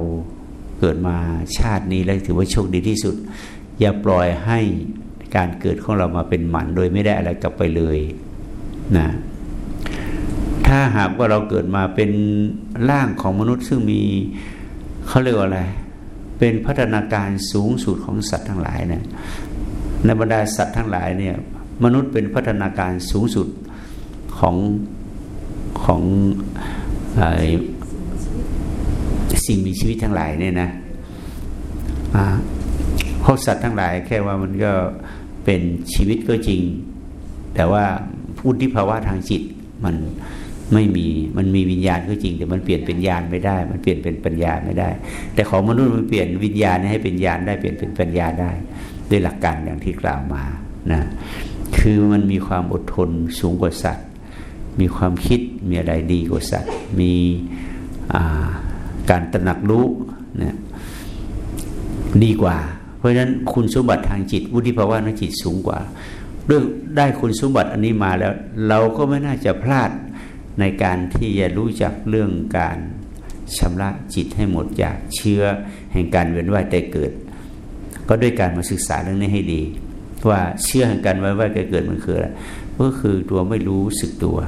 เกิดมาชาตินี้แล้วถือว่าโชคดีที่สุด อย่าปล่อยให้การเกิดของเรามาเป็นหมันโดยไม่ได้อะไรกลับไปเลยนะถ้าหากว่าเราเกิดมาเป็นร่างของมนุษย์ซึ่งมีเขาเรียกว่าอะไร เป็นพัฒนาการสูงสุดของสัตว์ทั้งหลายเนี่ยในบรรดาสัตว์ทั้งหลายเนี่ย มนุษย์เป็นพัฒนาการสูงสุดของของสิ่งมีชีวิตทั้งหลายเนี่ยนะพวกสัตว์ทั้งหลายแค่ว่ามันก็เป็นชีวิตก็จริง แต่ว่าพุทธิภาวะทางจิตมันไม่มีมันมีวิญญาณก็จริง แต่มันเปลี่ยนเป็นญาณไม่ได้ มันเปลี่ยนเป็นปัญญาไม่ได้ แต่ของมนุษย์มันเปลี่ยนวิญญาณให้เป็นญาณได้เปลี่ยนเป็นปัญญาได้ ด้วยหลักการอย่างที่กล่าวมานะ คือมันมีความอดทนสูงกว่าสัตว์ มีความคิดมีอะไรดีกว่าสัตว์ มีการตระหนักรู้นะดีกว่า เพราะฉะนั้นคุณสมบัติทางจิตวุฒิภาวะทางจิตสูงกว่าเรื่องได้คุณสมบัติอันนี้มาแล้ว เราก็ไม่น่าจะพลาดในการที่จะรู้จักเรื่องการชำระจิตให้หมดจากเชื้อแห่งการเวียนว่ายแต่เกิด ก็ด้วยการมาศึกษาเรื่องนี้ให้ดี ว่าเชื้อแห่งการเวียนว่ายแต่เกิดมันคืออะไรก็คือตัวไม่รู้สึกตัว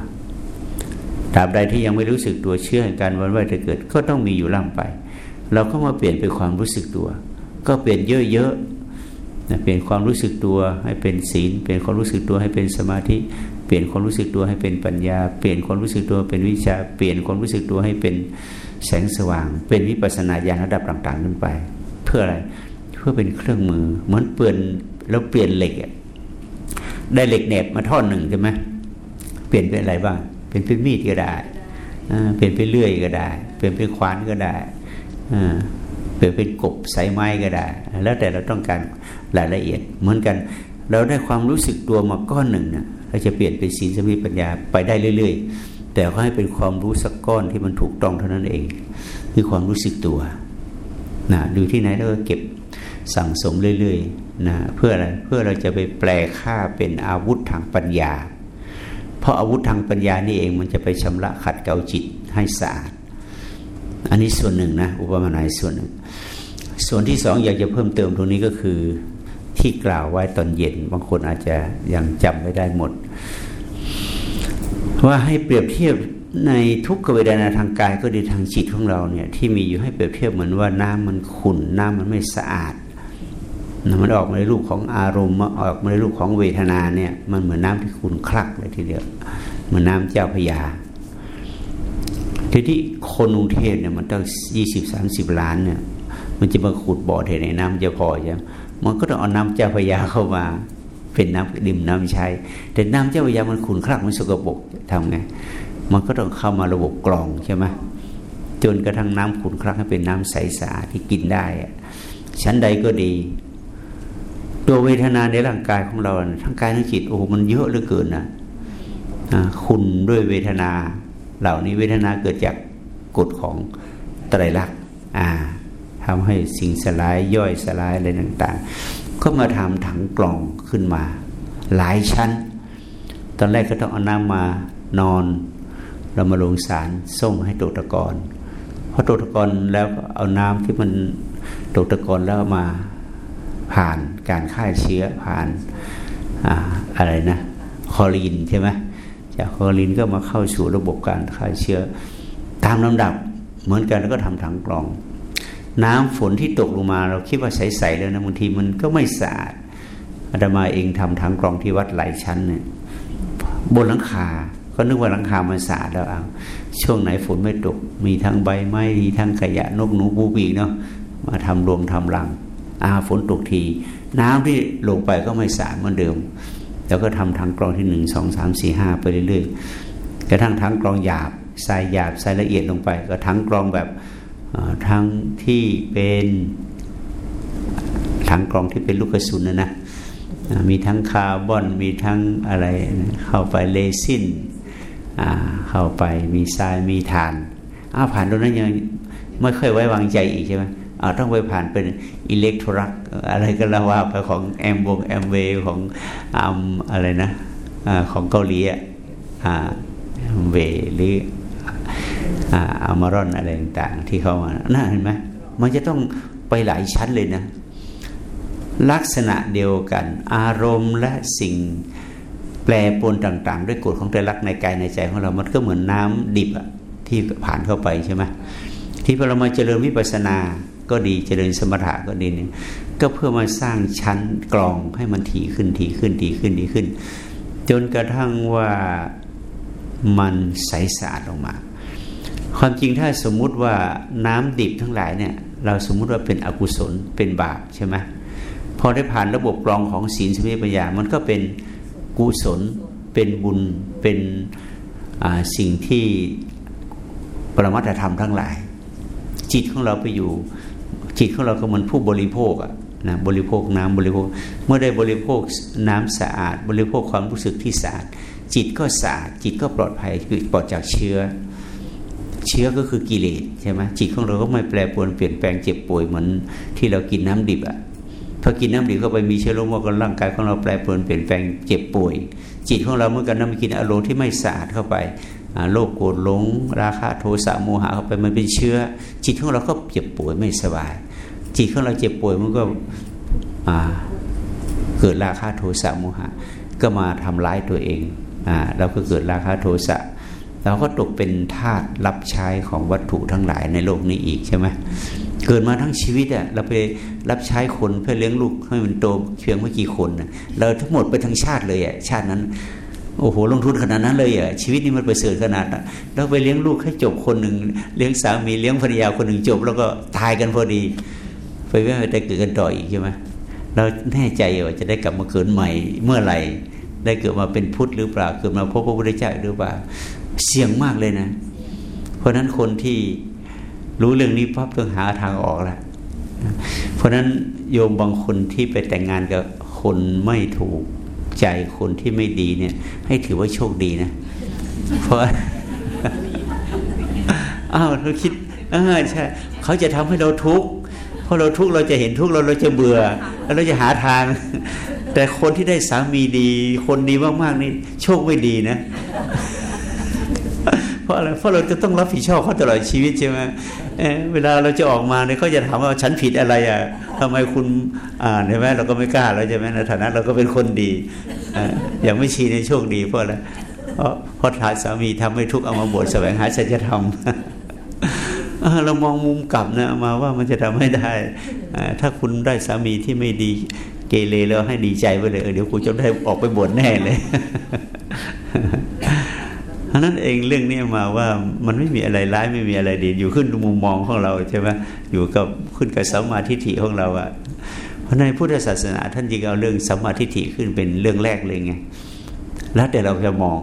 ตราบใดที่ยังไม่รู้สึกตัวเชื่อแห่งการวันว่ายแต่เกิดก็ต้องมีอยู่ล่ำไป เราก็มาเปลี่ยนเป็นความรู้สึกตัว ก็เปลี่ยนเยอะๆนะเปลี่ยนความรู้สึกตัวให้เป็นศีล เปลี่ยนความรู้สึกตัวให้เป็นสมาธิ เปลี่ยนความรู้สึกตัวให้เป็นปัญญา เปลี่ยนความรู้สึกตัวเป็นวิชา เปลี่ยนความรู้สึกตัวให้เป็นแสงสว่าง เป็นวิปัสสนาญาณระดับต่างๆขึ้นไป เพื่ออะไร เพื่อเป็นเครื่องมือ เหมือนเปลี่ยน แล้วเปลี่ยนเหล็กได้เหล็กแหนบมาท่อนหนึ่งใช่ไหมเปลี่ยนเป็นอะไรบ้าง เป็นเป็นมีดก็ได้เปลี่ยนเป็นเลื่อยก็ได้ เปลี่ยนเป็นขวานก็ได้เปลี่ยนเป็นกบสายไม้ก็ได้ แล้วแต่เราต้องการรายละเอียด เหมือนกัน เราได้ความรู้สึกตัวมาก้อนหนึ่งนะเราจะเปลี่ยนเป็นศีลสมิปัญญาไปได้เรื่อย ๆ แต่ก็ให้เป็นความรู้สักก้อนที่มันถูกต้องเท่านั้นเอง คือความรู้สึกตัวนะดูที่ไหนเราก็เก็บสั่งสมเรื่อย ๆ นะเพื่ออะไรเพื่อเราจะไปแปลค่าเป็นอาวุธทางปัญญา เพราะอาวุธทางปัญญานี่เองมันจะไปชำระขัดเกลาจิตให้สะอาด อันนี้ส่วนหนึ่งนะอุปมาณส่วนหนึ่งส่วนที่สองอยากจะเพิ่มเติมตรงนี้ก็คือที่กล่าวไว้ตอนเย็น บางคนอาจจะยังจำไม่ได้หมด ว่าให้เปรียบเทียบในทุกขเวทนาทางกายก็ดีทางจิตของเราเนี่ยที่มีอยู่ให้เปรียบเทียบเหมือนว่าน้ำมันขุ่นน้ำมันไม่สะอาด มันออกมาในรูปของอารมณ์มาออกมาในรูปของเวทนาเนี่ย มันเหมือนน้าที่ขุ่นคลักเลยทีเดียวเหมือนน้าเจ้าพยาทีที่คนกรุงเทพเนี่ยมันตั้งยี่สิบสามสิบล้านเนี่ย มันจะมาขุดบ่อเทในน้ำจะพอใช่ไหมมันก็ต้องเอาน้ำเจ้าพยาเข้ามา เป็นน้ำดื่มน้ำใช้ แต่น้ำเจ้าพยามันขุนคลักมันสกปรกทำไงมันก็ต้องเข้ามาระบบกรองใช่ไหมจนกระทั่งน้ำขุนคลักให้เป็นน้ำใสสะอาดที่กินได้ชั้นใดก็ดี ตัวเวทนาในร่างกายของเราทั้งกายทั้งจิตโอ้โหมันเยอะเหลือเกินนะคุณด้วยเวทนา เหล่านี้เวทนาเกิดจากกฎของไตรลักษณ์อ่าทำให้สิ่งสลายย่อยสลายอะไรต่าง ๆ ก็มาทำถังกล่องขึ้นมา หลายชั้น ตอนแรกก็ต้องเอาน้ำมานอน เรามาลงสารส่งให้ตกตะกอนพอตกตะกอนแล้วเอาน้ำที่มันตกตะกอนแล้วมา ผ่านการฆ่าเชื้อผ่านออะไรนะคอลีนใช่ไหมจากคอลีนก็มาเข้าสู่ระบบการฆ่าเชื้อ ตามลำดับเหมือนกันแล้วก็ทำถังกรอง น้ำฝนที่ตกลงมาเราคิดว่าใสๆแล้วนะบางทีมันก็ไม่สะอาดอาตมาเองทำถังกรองที่วัดหลายชั้นเนี่ยบนหลังคา ก็นึกว่าหลังคามันสะอาดแล้วเอาช่วงไหนฝนไม่ตก มีทั้งใบไม้มีทั้งขยะนกหนูปูปีเนาะมาทำรวมทำรัง อาฝนตกที น้ำที่ลงไปก็ไม่สาดเหมือนเดิม แล้วก็ทำถังกรองที่หนึ่งสองสามสี่ห้าไปเรื่อยๆกระทั่งถังกรองหยาบทรายหยาบทรายละเอียดลงไป ก็ถังกรองแบบทั้งที่เป็นถังกรองที่เป็นลูกกระสุนนะนะมีทั้งคาร์บอนมีทั้งอะไรเข้าไปเลซินเข้าไปมีทรายมีถ่านอ้าผ่านตรงนั้นยังไม่ค่อยไว้วางใจอีกใช่ไหม เอาต้องไปผ่านเป็นอิเล็กโทรักอะไรก็แล้วว่าไปของแอมวงแอมเวของอัมอะไรนะอของเกาหลีอะเวหรืออามารอนอะไรต่างๆที่เข้ามาน่าเห็นไหมมันจะต้องไปหลายชั้นเลยนะ ลักษณะเดียวกัน อารมณ์และสิ่งแปรปรวนต่าง ๆ ด้วยกฎของใจรักในกายในใจของเรา มันก็เหมือนน้ำดิบที่ผ่านเข้าไปใช่ไหมที่พอเรามาเจริญวิปัสสนา ก็ดีเจริญสมถะก็ดีเนี่ยก็เพื่อมาสร้างชั้นกรองให้มันถี่ขึ้นถี่ขึ้นถี่ขึ้นถี่ขึ้น จนกระทั่งว่ามันใสสะอาดออกมา ความจริงถ้าสมมุติว่าน้ำดิบทั้งหลายเนี่ย เราสมมุติว่าเป็นอกุศลเป็นบาปใช่ไหมพอได้ผ่านระบบกรองของศีลสมิปัญญา มันก็เป็นกุศลเป็นบุญเป็นสิ่งที่ปรมัตธรรมทั้งหลาย จิตของเราไปอยู่ จิตของเราก็เหมือนผู้บริโภคอะนะบริโภคน้ำบริโภค เมื่อได้บริโภคน้ำสะอาด บริโภคความรู้สึกที่สะอาดจิตก็สะอาดจิตก็ปลอดภัยคือปลอดจากเชื้อ เชื้อก็คือกิเลสใช่ไหมจิตของเราก็ไม่แปรปรวนเปลี่ยนแปลงเจ็บป่วยเหมือนที่เรากินน้ำดิบอะพอกินน้ำดิบเข้าไปมีเชื้อโรคกันร่างกายของเราแปรปรวนเปลี่ยนแปลงเจ็บป่วย จิตของเราเมื่อกันน้ำกินอารมณ์ที่ไม่สะอาดเข้าไปโลภโกรธหลง ราคะโทสะโมหะเข้าไปมันเป็นเชื้อ จิตของเราก็เจ็บป่วยไม่สบาย จิตของเราเจ็บป่วยมันก็เกิดราคะโทสะโมหะ ก็มาทำร้ายตัวเองอเราก็เกิดราคะโทสะเราก็ตกเป็นทาสรับใช้ของวัตถุทั้งหลายในโลกนี้อีกใช่ไหมเกิดมาทั้งชีวิตอะเราไปรับใช้คนเพื่อเลี้ยงลูกให้มันโตเพียงไม่กี่คนเราทั้งหมดไปทั้งชาติเลยอะชาตินั้นโอ้โหลงทุนขนาดนั้นเลยอะชีวิตนี้มันไปเสริฐขนาดนั้นเราไปเลี้ยงลูกให้จบคนหนึ่งเลี้ยงสามีเลี้ยงภรรยาคนหนึ่งจบ แล้วก็ตายกันพอดี ไปไม่ได้เกิดกันต่ออีกใช่ไหมเราแน่ใจว่าจะได้กลับมาเกิดใหม่เมื่อไหร่ได้เกิดมาเป็นพุทธหรือเปล่าเกิดมาพบพระพุทธเจ้าหรือเปล่าเสี่ยงมากเลยนะ เพราะนั้นคนที่รู้เรื่องนี้ปั๊บต้องหาทางออกละเพราะนั้นโยมบางคนที่ไปแต่งงานกับคนไม่ถูกใจคนที่ไม่ดีเนี่ย ให้ถือว่าโชคดีนะ เพราะอ้าวเราคิดอ่าใช่เขาจะทำให้เราทุกข์ พอเราทุกข์เราจะเห็นทุกข์เราเราจะเบื่อ แล้วเราจะหาทาง แต่คนที่ได้สามีดี คนดีมากๆนี่โชคไม่ดีนะ เพราะอะไรเพราะเราจะต้องรับผิดชอบเขาตลอดชีวิตใช่ไหมเเวลาเราจะออกมาเนี่ยเขาจะถามว่าฉันผิดอะไรอะทำไมคุณอ่านใช่ไหมเราก็ไม่กล้าแล้วใช่ไหมในฐานะเราก็เป็นคนดีอย่างไม่ชีในโชคดีเพราะอะไรเพราะทานสามีทำให้ทุกข์เอามาบวชแสวงหาสัจธรรม เรามองมุมกลับนะมาว่ามันจะทำให้ได้ ถ้าคุณได้สามีที่ไม่ดีเกเรแล้วให้ดีใจไปเลยเดี๋ยวคุณจะได้ออกไปบวชแน่เลยเพราะนั้นเองเรื่องนี้มาว่ามันไม่มีอะไรร้ายไม่มีอะไรดี อยู่ขึ้นมุมมองของเราใช่ไหมอยู่กับขึ้นกับสัมมาทิฏฐิของเราอะเพราะในพุทธศาสนา ท่านจึงเอาเรื่องสัมมาทิฏฐิขึ้นเป็นเรื่องแรกเลยไงแล้วแต่เราจะมอง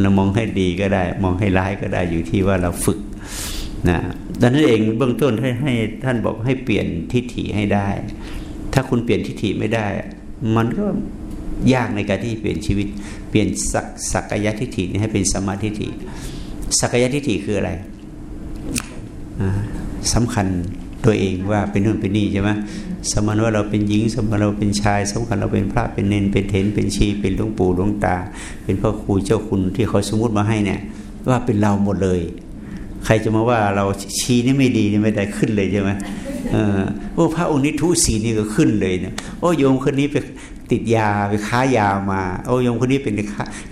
เรามองให้ดีก็ได้ มองให้ร้ายก็ได้อยู่ที่ว่าเราฝึก นะดังนั้นเองเบื้องต้นให้ให้ท่านบอกให้เปลี่ยนทิฏฐิให้ได้ ถ้าคุณเปลี่ยนทิฏฐิไม่ได้ มันก็ยากในการที่เปลี่ยนชีวิต เปลี่ยนสักสักยะทิฏฐิให้เป็นสมาธิฏฐิสักยะทิฏฐิคืออะไรสำคัญตัวเองว่าเป็นนู่นเป็นนี่ใช่ไหมสมมติว่าเราเป็นหญิง สมมติเราเป็นชายสำคัญเราเป็นพระเป็นเนนเป็นเถนเป็นชีเป็นหลวงปู่หลวงตา เป็นพ่อครูเจ้าคุณที่เขาสมมติมาให้เนี่ย ว่าเป็นเราหมดเลย ใครจะมาว่าเราชีนี่ไม่ดีนี่ไม่ได้ขึ้นเลยใช่ไหมโอ้พระองค์นี้ทุศีนี่ก็ขึ้นเลยนะโอ้โยมคนนี้ไปติดยาไปค้ายามา โอ้โยมคนนี้เป็น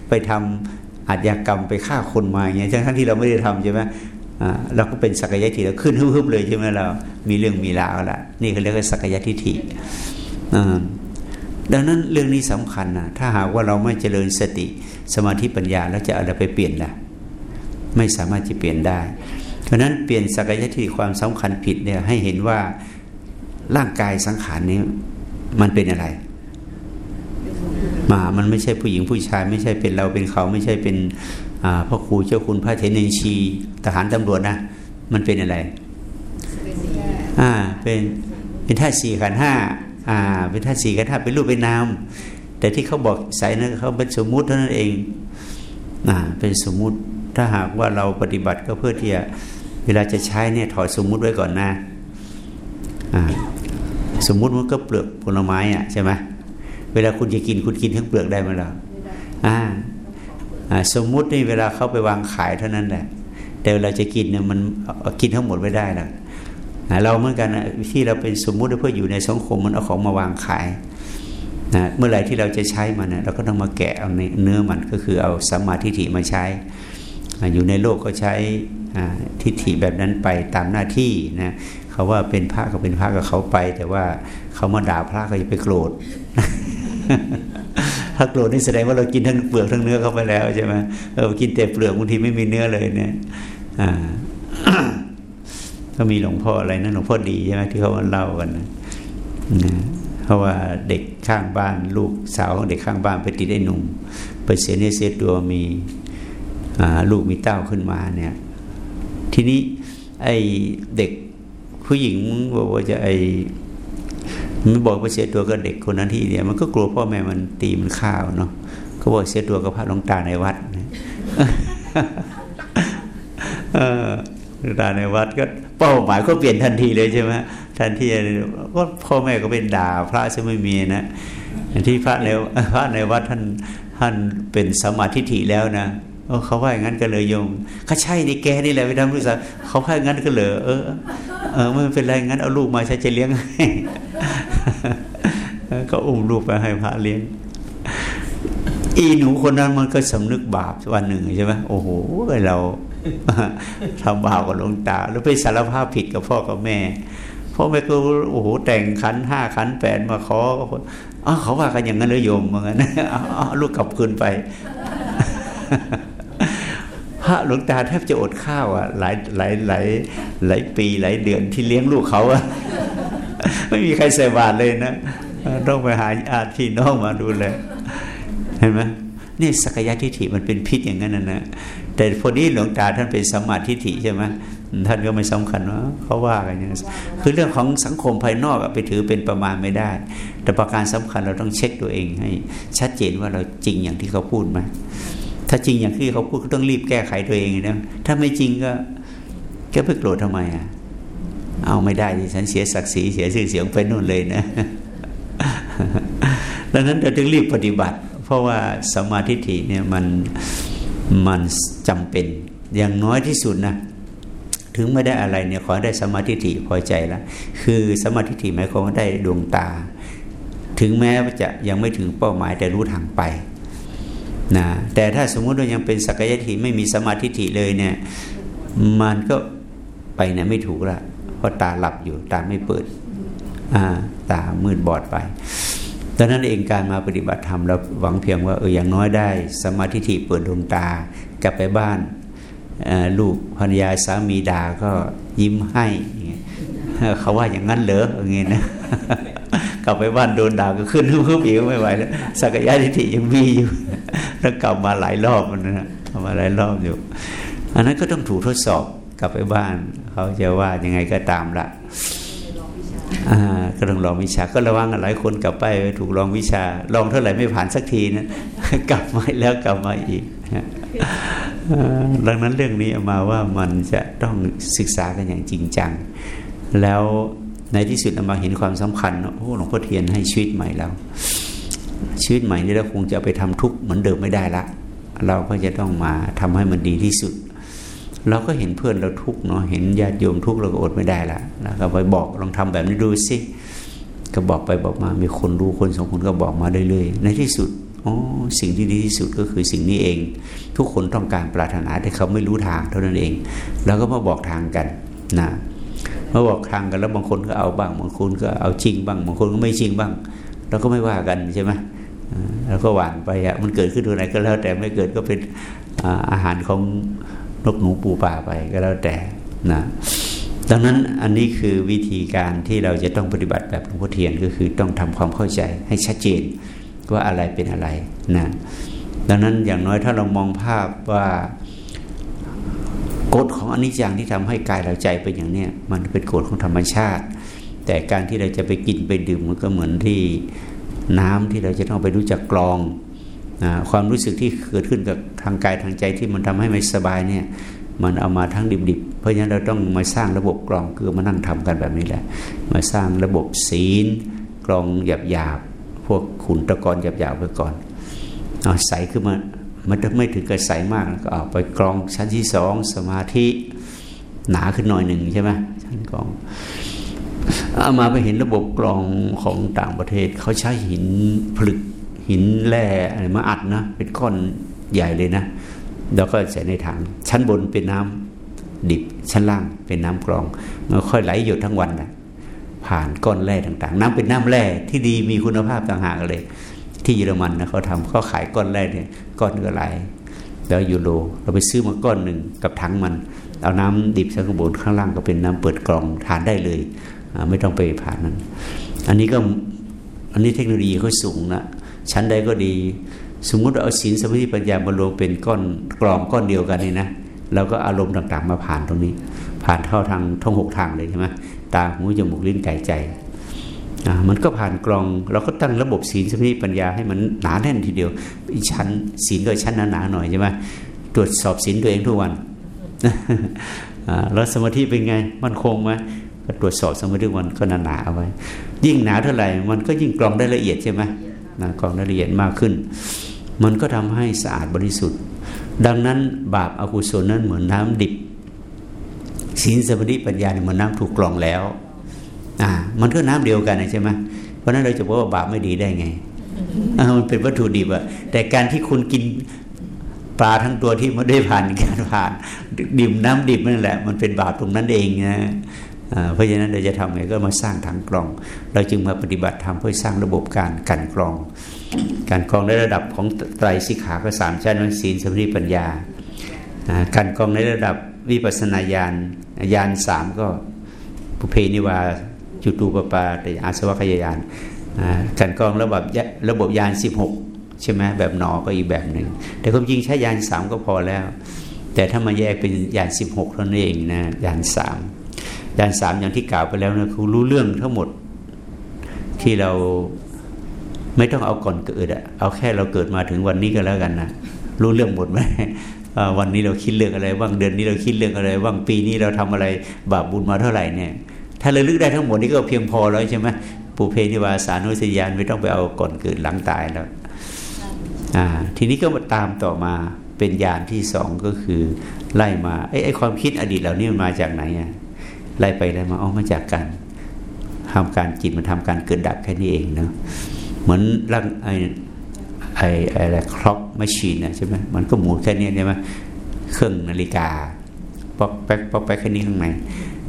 ไปทำอาชญากรรมไปฆ่าคนมาอย่างเงี้ยทั้งที่เราไม่ได้ทำใช่ไหมเราก็เป็นสักยะทิฏฐิเราขึ้นฮึบๆเลยใช่ไหมเรา มีเรื่องมีราวละนี่เขาเรียกว่าสักยะทิฏฐิดังนั้นเรื่องนี้สำคัญนะถ้าหากว่าเราไม่เจริญสติสมาธิปัญญาแล้วจะอะไรไปเปลี่ยนล่ะ ไม่สามารถจะเปลี่ยนได้ เพราะนั้นเปลี่ยนสักยะทิฏฐิความสำคัญผิดเนี่ยให้เห็นว่าร่างกายสังขารนี้มันเป็นอะไร มามันไม่ใช่ผู้หญิงผู้ชาย ไม่ใช่เป็นเราเป็นเขาไม่ใช่เป็นพ่อครูเจ้าคุณพระเทนนชีทหารตำรวจนะ มันเป็นอะไรอ่าเป็นเป็นท่าสี่ขันห้าอ่า เป็นท่าสี่ขันห้าเป็นรูปเป็นนามแต่ที่เขาบอกใส่นั้นเขาเป็นสมมุติเท่านั้นเองอ่าเป็นสมมุติ ถ้าหากว่าเราปฏิบัติก็เพื่อที่จะเวลาจะใช้เนี่ยถอดสมมุติไว้ก่อนนะอ่าสมมุติมันก็เปลือกผลไม้อะใช่ไหมเวลาคุณจะกินคุณกินทั้งเปลือกได้ไหมล่ะอ่าสมมุตินี่เวลาเขาไปวางขายเท่านั้นแหละ แต่เวลาจะกินเนี่ยมันกินทั้งหมดไม่ได้หรอกเราเหมือนกันที่เราเป็นสมมุติเพื่ออยู่ในสังคมมันเอาของมาวางขายนะเมื่อไหร่ที่เราจะใช้มันนะเราก็ต้องมาแกะเอาเนื้อมันก็คือเอาสัมมาทิฏฐิมาใช้ อยู่ในโลกก็ใช้ทิฏฐิแบบนั้นไปตามหน้าที่นะเขาว่าเป็นพระก็เป็นพระกับเขาไป แต่ว่าเขามาด่าพระก็จะไปโกรธถ้าโกรธนี่แสดงว่าเรากินทั้งเปลือกทั้งเนื้อเข้าไปแล้วใช่ไหมเรากินแต่เปลือกบางทีไม่มีเนื้อเลยเนี่ยอ่าก็มีหลวงพ่ออะไรนะหลวงพ่อดีใช่ไหมที่เขาเล่ากันนะเพราะว่าเด็กข้างบ้านลูกสาวของเด็กข้างบ้านไปติดไอ้หนุ่มไปเสียเนื้อเสียตัวมี ลูกมีเต้าขึ้นมาเนี่ย ทีนี้ไอ้เด็กผู้หญิงบอกว่าจะไอ้มันบอกว่าเสียตัวกับเด็กคนนั้นที่เนี่ยมันก็กลัวพ่อแม่มันตีมันข้าวเนาะก็บอกเสียตัวกับพระหลวงตาในวัดเออตาในวัดก็เป้าหมายก็เปลี่ยนทันทีเลยใช่ไหมทันทีก็พ่อแม่ก็เป็นด่าพระจะไม่มีนะที่พระในพระในวัดท่านท่านเป็นสมาธิฐิแล้วนะ เขาว่าอย่างนั้นก็เลยโยมเขาใช่นี่แกนี่แหละไปทำลูกสาวเขาว่าอย่างนั้นก็เลยเออเออไม่เป็นไรงั้นเอาลูกมาฉันจะเลี้ยงให้ก็อุ้มลูกไปให้พระเลี้ยง อีหนูคนนั้นมันก็สำนึกบาปวันหนึ่งใช่ไหมโอ้โหเราทำบาปกับหลวงตา แล้วไปสารภาพผิดกับพ่อกับแม่พ่อแม่ก็โอ้โหแต่งขันห้าขันแปดมาขออ๋อเขาว่ากันอย่างนั้นเลยโยมเหมือนกันลูกกลับคืนไป ระหลวงตาแทบจะอดข้าวอะหลายหลายหลายหลายปีหลายเดือนที่เลี้ยงลูกเขาอะไม่มีใครใส่บาตรเลยนะต้องไปหาอาพี่น้องมาดูแลเห็นไหมนี่สักยะทิฏฐิมันเป็นพิษอย่างนั้นนะแต่พอดีหลวงตาท่านเป็นสมาธิฏฐิใช่ไหมท่านก็ไม่สำคัญว่าเขาว่ากันอย่างนี้คือเรื่องของสังคมภายนอกไปถือเป็นประมาณไม่ได้ แต่ประการสำคัญเราต้องเช็คตัวเองให้ ชัดเจนว่าเราจริงอย่างที่เขาพูดไหม ถ้าจริงอย่างที่เขาพูดก็ต้องรีบแก้ไขตัวเองนะถ้าไม่จริงก็ก็ไปโกรธทำไมอะเอาไม่ได้ฉันเสียศักดิ์ศรีเสียชื่อเสียงไปนู่นเลยนะดังนั้นเราต้องรีบปฏิบัติ เพราะว่าสมาธิิเนี่ยมันมันจำเป็น อย่างน้อยที่สุดนะถึงไม่ได้อะไรเนี่ยขอได้สมาธิิพอใจแล้วคือสมาธิิหมายความว่าได้ดวงตา ถึงแม้ว่าจะยังไม่ถึงเป้าหมายแต่รู้ทางไป นะแต่ถ้าสมมุติว่ายังเป็นสักยทิไม่มีสมาธิิเลยเนี่ย มันก็ไปเนี่ยไม่ถูกละเพราะตาหลับอยู่ตาไม่เปิดตามืดบอดไปดังนั้นเองการมาปฏิบัติธรรมเราหวังเพียงว่าเอออย่างน้อยได้ สมาธิิเปิดดวงตากลับไปบ้านลูกภรรยาสามีด่าก็ยิ้มให้เขาว่าอย่างนั้นเหรออย่างเงี้ยนะ กลับไปบ้านโดนด่าก็ขึ้นฮึ่มอีกไม่ไหวแล้วสักยะทิฏฐิยังมีอยู่แล้วกลับมาหลายรอบมันนะกลับมาหลายรอบอยู่ อันนั้นก็ต้องถูกทดสอบกลับไปบ้าน เขาจะว่ายังไงก็ตามละก็ต้องลองวิชาก็ระวังหลายคนกลับไปถูกลองวิชา ลองเท่าไหร่ไม่ผ่านสักทีนะกลับมาแล้วกลับมาอีกดังนั้นเรื่องนี้มาว่ามันจะต้องศึกษากันอย่างจริงจัง แล้ว ในที่สุดมาเห็นความสำคัญโอ้หลวงพ่อเทียนให้ชีวิตใหม่แล้วชีวิตใหม่นี้เราคงจะไปทำทุกข์เหมือนเดิมไม่ได้ละ เราก็จะต้องมาทำให้มันดีที่สุด เราก็เห็นเพื่อนเราทุกข์เนาะเห็นญาติโยมทุกข์เราก็อดไม่ได้ละแล้วก็ไปบอกลองทำแบบนี้ดูสิก็บอกไปบอกมามีคนรู้คนสองคนก็บอกมาเรื่อยๆในที่สุดอ๋อสิ่งที่ดีที่สุดก็คือสิ่งนี้เอง ทุกคนต้องการปรารถนาแต่เขาไม่รู้ทางเท่านั้นเองเราก็มาบอกทางกันนะ มาบอกทางกันแล้วบางคนก็เอาบ้างบางคนก็เอาจริงบ้างบางคนก็ไม่จริงบ้างเราก็ไม่ว่ากันใช่ไหมแล้วก็หวานไปอะมันเกิดขึ้นตรงไหนก็แล้วแต่ไม่เกิดก็เป็นอาหารของนกหนูปูป่าไปก็แล้วแต่นะดังนั้นอันนี้คือวิธีการที่เราจะต้องปฏิบัติแบบหลวงพ่อเทียนก็คือต้องทำความเข้าใจให้ชัดเจนว่าอะไรเป็นอะไรนะดังนั้นอย่างน้อยถ้าเรามองภาพว่า กฎของอนิจจังที่ทำให้กายเราใจเป็นอย่างเนี้ยมันเป็นกฎของธรรมชาติ แต่การที่เราจะไปกินไปดื่มมันก็เหมือนที่น้ำที่เราจะต้องไปรู้จักกรองนะความรู้สึกที่เกิดขึ้นกับทางกายทางใจที่มันทำให้ไม่สบายเนี่ยมันเอามาทั้งดิบๆ เพราะฉะนั้นเราต้องมาสร้างระบบกรองคือมานั่งทำกันแบบนี้แหละ มาสร้างระบบศีลกรองหยาบๆพวกขุนตะกอนหยาบๆไปก่อนเอาใสขึ้นมา มันจะไม่ถึงกับใสมากก็เอาไปกรองชั้นที่สองสมาธิหนาขึ้นหน่อยหนึ่งใช่ไหมชั้นกรองเอามาไปเห็นระบบกรองของต่างประเทศเขาใช้หินผลึกหินแร่อะไรมาอัดนะเป็นก้อนใหญ่เลยนะแล้วก็ใส่ในถังชั้นบนเป็นน้ำดิบชั้นล่างเป็นน้ำกรองมันค่อยไหลหยดทั้งวันนะผ่านก้อนแร่ต่างๆ น้ำเป็นน้ำแร่ที่ดีมีคุณภาพต่างหากเลย ที่เยอรมันนะเขาทำเขาขายก้อนแร่เนี่ยก้อนเนื้อไหลแล้วยูโรเราไปซื้อมาก้อนหนึ่งกับถังมัน เอาน้ำดิบชั้นบนข้างล่างก็เป็นน้ำเปิดกรองทานได้เลย ไม่ต้องไปผ่านนั้น อันนี้ก็อันนี้เทคโนโลยีเขาสูงนะชั้นใดก็ดี สมมุติเอาศีลสมาธิปัญญามารวมเป็นก้อนกรองก้อนเดียวกันนี่นะเราก็อารมณ์ต่างๆมาผ่านตรงนี้ ผ่านเข้าทางท่องหกทางเลยใช่ไหมตาหูจมูกลิ้นกายใจ มันก็ผ่านกรองเราก็ตั้งระบบศีลสมาธิปัญญาให้มันหนาแน่นทีเดียวชั้นศีลก็ชั้นหนาๆหน่อยใช่ไหมตรวจสอบศีลตัวเองทุกวันแล้วสมาธิเป็นไง มันคงไหมก็ตรวจสอบสมาธิวันก็หนาๆเอาไว้ ยิ่งหนาเท่าไหร่มันก็ยิ่งกรองได้ละเอียดใช่ไหมนะกรองได้ละเอียดมากขึ้น มันก็ทำให้สะอาดบริสุทธิ์ ดังนั้นบาปอากุศลนั้นเหมือนน้ำดิบศีลสมาธิปัญญาเหมือนน้ำถูกกรองแล้ว อ่า มันก็น้ำเดียวกันใช่ไหมเพราะนั้นเราจะบอกว่าบาปไม่ดีได้ไงมันเป็นวัตถุดิบอะแต่การที่คุณกินปลาทั้งตัวที่ไม่ได้ผ่านการผ่านดิ่มน้ำดิบนั่นแหละ มันเป็นบาปตรงนั้นเองนะเพราะฉะนั้นเราจะทำไงก็มาสร้างถังกรอง เราจึงมาปฏิบัติธรรมเพื่อสร้างระบบการกันกรอง การกรองในระดับของไตรสิกขาก็สามชั้นวิศีลสมาธิปัญญา การกรองในระดับวิปัสนาญาณญาณสามก็ ปุเพนิวา จุตูปปาตอาสวัคยายานการกรองระบบระบบยานสิบหกใช่ไหมแบบหนอก็อีกแบบหนึ่ง แต่ความจริงใช้ยานสามก็พอแล้ว แต่ถ้ามาแยกเป็นยานสิบหกเท่านั้นเองนะยานสามยานสามอย่างที่กล่าวไปแล้วนะคือรู้เรื่องทั้งหมดที่เราไม่ต้องเอาก่อนเกิดอะเอาแค่เราเกิดมาถึงวันนี้ก็แล้วกันนะรู้เรื่องหมดไหมวันนี้เราคิดเรื่องอะไรบ้างเดือนนี้เราคิดเรื่องอะไรบ้างปีนี้เราทำอะไรบาปบุญมาเท่าไหร่เนี่ย ถ้าเราลึกได้ทั้งหมดนี่ก็เพียงพอแล้วใช่ไหมปุเพนิวาสานุสยานไม่ต้องไปเอาก่อนเกิดหลังตายแล้วทีนี้ก็มาตามต่อมาเป็นยานที่สองก็คือไล่มาไอ้ไอความคิดอดีตเหล่านี้มันมาจากไหนอะไล่ไปไล่มาเอมาจากการทำการจิตมันทำการเกิดดับแค่นี้เองเนาะเหมือนร่างไอ้ไอ้อะไรคล็อกมชีนนะใช่ไหมมันก็หมุนแค่นี้ใช่ไหมเครื่องนาฬิกาป๊อกแป๊กป๊อกแป๊กแค่นี้ข้างใน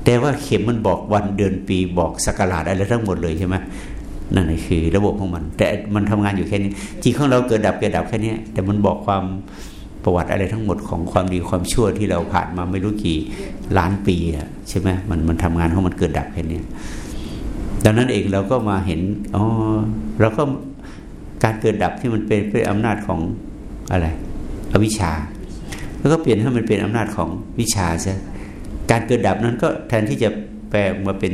แต่ว่าเข็มมันบอกวันเดือนปีบอกสกราอะไรทั้งหมดเลยใช่ไหมนั่นคือระบบของมัน แต่มันทำงานอยู่แค่นี้จิตของเราเกิดดับเกิดดับแค่นี้แต่มันบอกความประวัติอะไรทั้งหมดของความดีความชั่วที่เราผ่านมาไม่รู้กี่ล้านปีอะใช่ไหมมันมันทำงานของมันเกิดดับแค่นี้ดังนั้นเองเราก็มาเห็นอ๋อเราก็การเกิดดับที่มันเป็นเป็นอำนาจของอะไรอวิชชา แล้วก็เปลี่ยนให้มันเป็นอำนาจของวิชาซะ การเกิดดับนั้นก็แทนที่จะแปลมาเป็น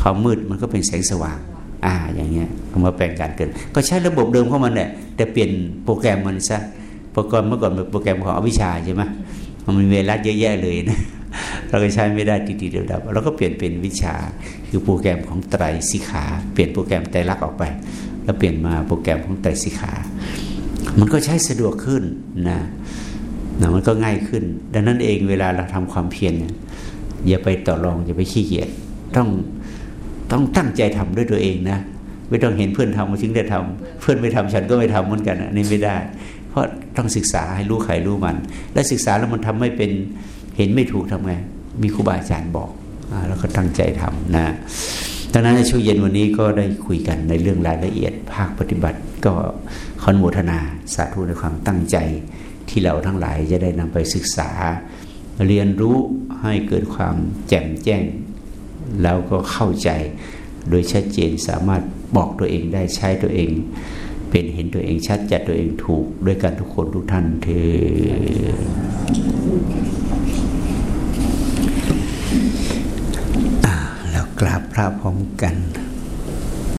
ความมืดมันก็เป็นแสงสว่าง อ่า อย่างเงี้ยมาแปลงการเกิด ก็ใช้ระบบเดิมของมันแหละแต่เปลี่ยนโปรแกรมมันซะโปรแกรมเมื่อก่อนเป็นโปรแกรมของอวิชชาใช่ไหมมันมีเวลาเยอะแยะเลยนะเราก็ใช้ไม่ได้ติดๆเดับเราก็เปลี่ยนเป็นวิชาคือโปรแกรมของไตรสิขา เปลี่ยนโปรแกรมไตรลักษณ์ออกไป แล้วเปลี่ยนมาโปรแกรมของไตรสิขา มันก็ใช้สะดวกขึ้นนะ นะมันก็ง่ายขึ้น ดังนั้นเองเวลาเราทำความเพียรเนี่ยอย่าไปต่อรองอย่าไปขี้เกียจต้องต้องตั้งใจทำด้วยตัวเองนะไม่ต้องเห็นเพื่อนทำมาถึงได้ทำเพื่อนไม่ทำฉันก็ไม่ทำเหมือนกันอันนี้ไม่ได้ เพราะต้องศึกษาให้รู้ใครรู้มัน และศึกษาแล้วมันทำไม่เป็นเห็นไม่ถูกทำไง มีครูบาอาจารย์บอกอแล้วก็ตั้งใจทำนะดังนั้นในช่วงเย็นวันนี้ก็ได้คุยกันในเรื่องรายละเอียดภาคปฏิบัติ ก็คอนโมทนาสาธุในความตั้งใจ ที่เราทั้งหลายจะได้นำไปศึกษา เรียนรู้ให้เกิดความแจ่มแจ้ง แล้วก็เข้าใจโดยชัดเจนสามารถบอกตัวเองได้ใช้ตัวเอง เป็นเห็นตัวเองชัดจัดตัวเองถูกด้วยกันทุกคนทุกท่านเธอแล้วกราบพระพร้อมกัน